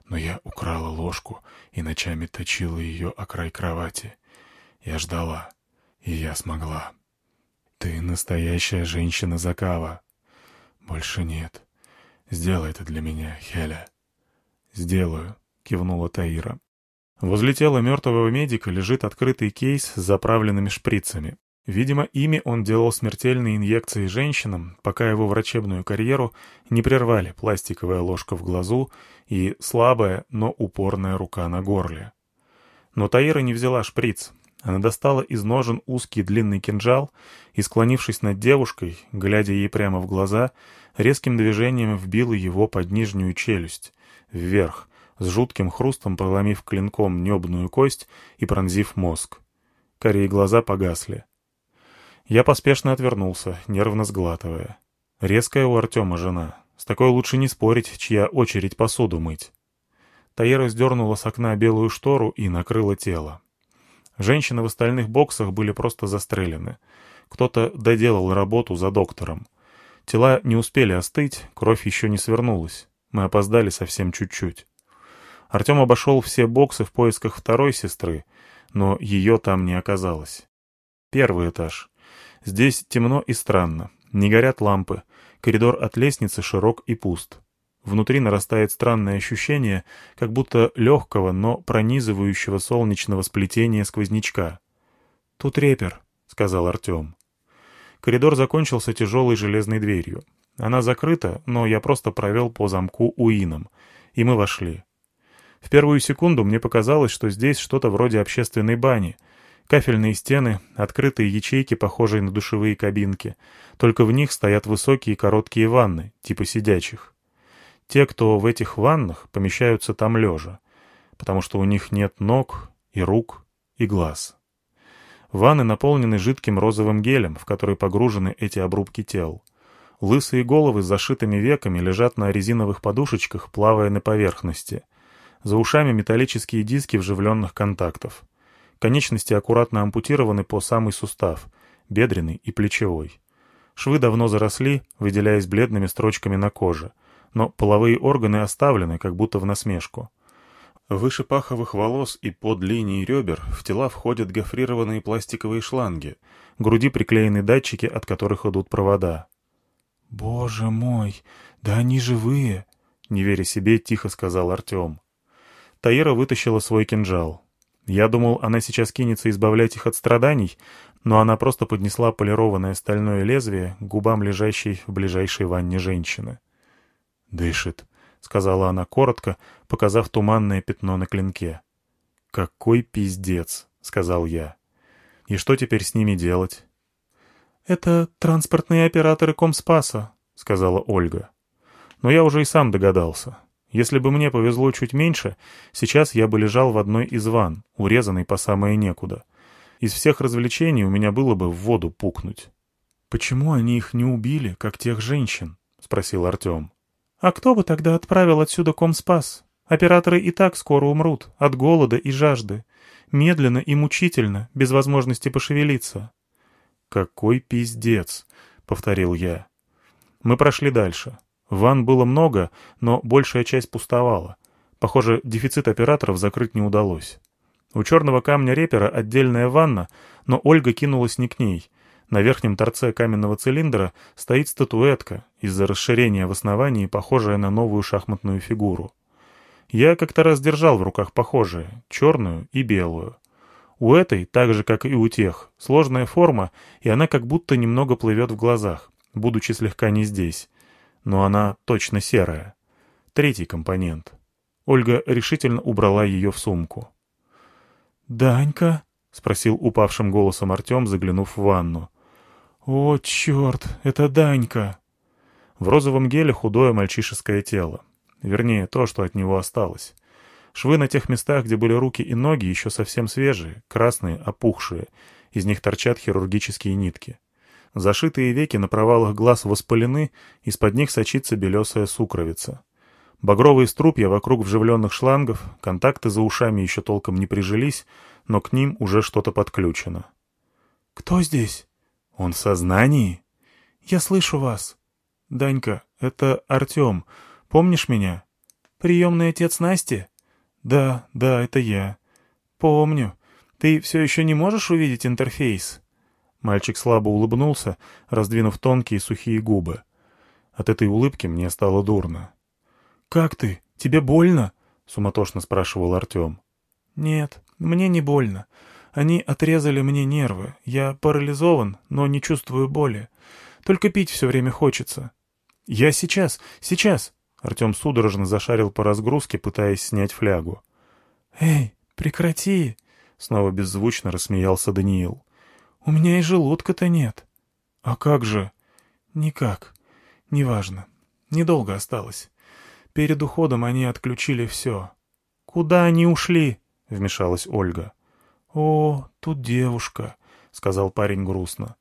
Но я украла ложку и ночами точила ее о край кровати. Я ждала. И я смогла. Ты настоящая женщина Закава. Больше нет. Сделай это для меня, Хеля. Сделаю, кивнула Таира. Возле тела мертвого медика лежит открытый кейс с заправленными шприцами. Видимо, ими он делал смертельные инъекции женщинам, пока его врачебную карьеру не прервали пластиковая ложка в глазу и слабая, но упорная рука на горле. Но Таира не взяла шприц, она достала из ножен узкий длинный кинжал и, склонившись над девушкой, глядя ей прямо в глаза, резким движением вбила его под нижнюю челюсть, вверх, с жутким хрустом проломив клинком небную кость и пронзив мозг. Корей глаза погасли. Я поспешно отвернулся, нервно сглатывая. Резкая у Артема жена. С такой лучше не спорить, чья очередь посуду мыть. Таера сдернула с окна белую штору и накрыла тело. Женщины в остальных боксах были просто застрелены. Кто-то доделал работу за доктором. Тела не успели остыть, кровь еще не свернулась. Мы опоздали совсем чуть-чуть. Артем обошел все боксы в поисках второй сестры, но ее там не оказалось. Первый этаж. Здесь темно и странно. Не горят лампы. Коридор от лестницы широк и пуст. Внутри нарастает странное ощущение, как будто легкого, но пронизывающего солнечного сплетения сквознячка. «Тут репер», — сказал Артем. Коридор закончился тяжелой железной дверью. Она закрыта, но я просто провел по замку уином, и мы вошли. В первую секунду мне показалось, что здесь что-то вроде общественной бани. Кафельные стены, открытые ячейки, похожие на душевые кабинки. Только в них стоят высокие короткие ванны, типа сидячих. Те, кто в этих ваннах, помещаются там лежа, потому что у них нет ног и рук и глаз. Ванны наполнены жидким розовым гелем, в который погружены эти обрубки тел. Лысые головы с зашитыми веками лежат на резиновых подушечках, плавая на поверхности. За ушами металлические диски вживленных контактов. Конечности аккуратно ампутированы по самый сустав, бедренный и плечевой. Швы давно заросли, выделяясь бледными строчками на коже — но половые органы оставлены, как будто в насмешку. Выше паховых волос и под линией ребер в тела входят гофрированные пластиковые шланги, груди приклеены датчики, от которых идут провода. «Боже мой, да они живые!» — не веря себе, тихо сказал Артем. Таира вытащила свой кинжал. Я думал, она сейчас кинется избавлять их от страданий, но она просто поднесла полированное стальное лезвие к губам лежащей в ближайшей ванне женщины. «Дышит», — сказала она коротко, показав туманное пятно на клинке. «Какой пиздец», — сказал я. «И что теперь с ними делать?» «Это транспортные операторы Комспаса», — сказала Ольга. Но я уже и сам догадался. Если бы мне повезло чуть меньше, сейчас я бы лежал в одной из ванн, урезанной по самое некуда. Из всех развлечений у меня было бы в воду пукнуть. «Почему они их не убили, как тех женщин?» — спросил Артем. А кто бы тогда отправил отсюда Комспас? Операторы и так скоро умрут от голода и жажды. Медленно и мучительно, без возможности пошевелиться. «Какой пиздец!» — повторил я. Мы прошли дальше. Ван было много, но большая часть пустовала. Похоже, дефицит операторов закрыть не удалось. У черного камня репера отдельная ванна, но Ольга кинулась не к ней. На верхнем торце каменного цилиндра стоит статуэтка, из-за расширения в основании похожая на новую шахматную фигуру. Я как-то раз держал в руках похожие, черную и белую. У этой, так же как и у тех, сложная форма, и она как будто немного плывет в глазах, будучи слегка не здесь. Но она точно серая. Третий компонент. Ольга решительно убрала ее в сумку. «Данька?» — спросил упавшим голосом Артем, заглянув в ванну. «О, черт, это Данька!» В розовом геле худое мальчишеское тело. Вернее, то, что от него осталось. Швы на тех местах, где были руки и ноги, еще совсем свежие, красные, опухшие. Из них торчат хирургические нитки. Зашитые веки на провалах глаз воспалены, из-под них сочится белесая сукровица. Багровые струпья вокруг вживленных шлангов, контакты за ушами еще толком не прижились, но к ним уже что-то подключено. «Кто здесь?» «Он в сознании?» «Я слышу вас». «Данька, это Артем. Помнишь меня?» «Приемный отец Насти?» «Да, да, это я». «Помню. Ты все еще не можешь увидеть интерфейс?» Мальчик слабо улыбнулся, раздвинув тонкие сухие губы. От этой улыбки мне стало дурно. «Как ты? Тебе больно?» — суматошно спрашивал Артем. «Нет, мне не больно. Они отрезали мне нервы. Я парализован, но не чувствую боли. Только пить все время хочется». «Я сейчас, сейчас!» Артем судорожно зашарил по разгрузке, пытаясь снять флягу. «Эй, прекрати!» — снова беззвучно рассмеялся Даниил. «У меня и желудка-то нет». «А как же?» «Никак. Неважно. Недолго осталось. Перед уходом они отключили все». «Куда они ушли?» — вмешалась Ольга. «О, тут девушка», — сказал парень грустно.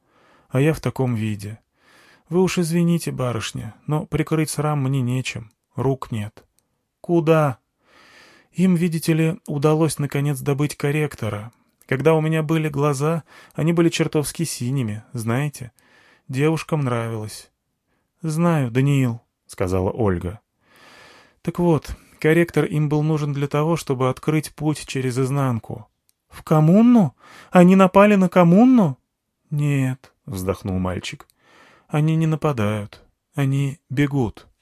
«А я в таком виде. Вы уж извините, барышня, но прикрыть срам мне нечем. Рук нет». «Куда?» «Им, видите ли, удалось наконец добыть корректора. Когда у меня были глаза, они были чертовски синими, знаете. Девушкам нравилось». «Знаю, Даниил», — сказала Ольга. «Так вот, корректор им был нужен для того, чтобы открыть путь через изнанку». «В коммуну? Они напали на коммуну?» «Нет», — вздохнул мальчик. «Они не нападают. Они бегут».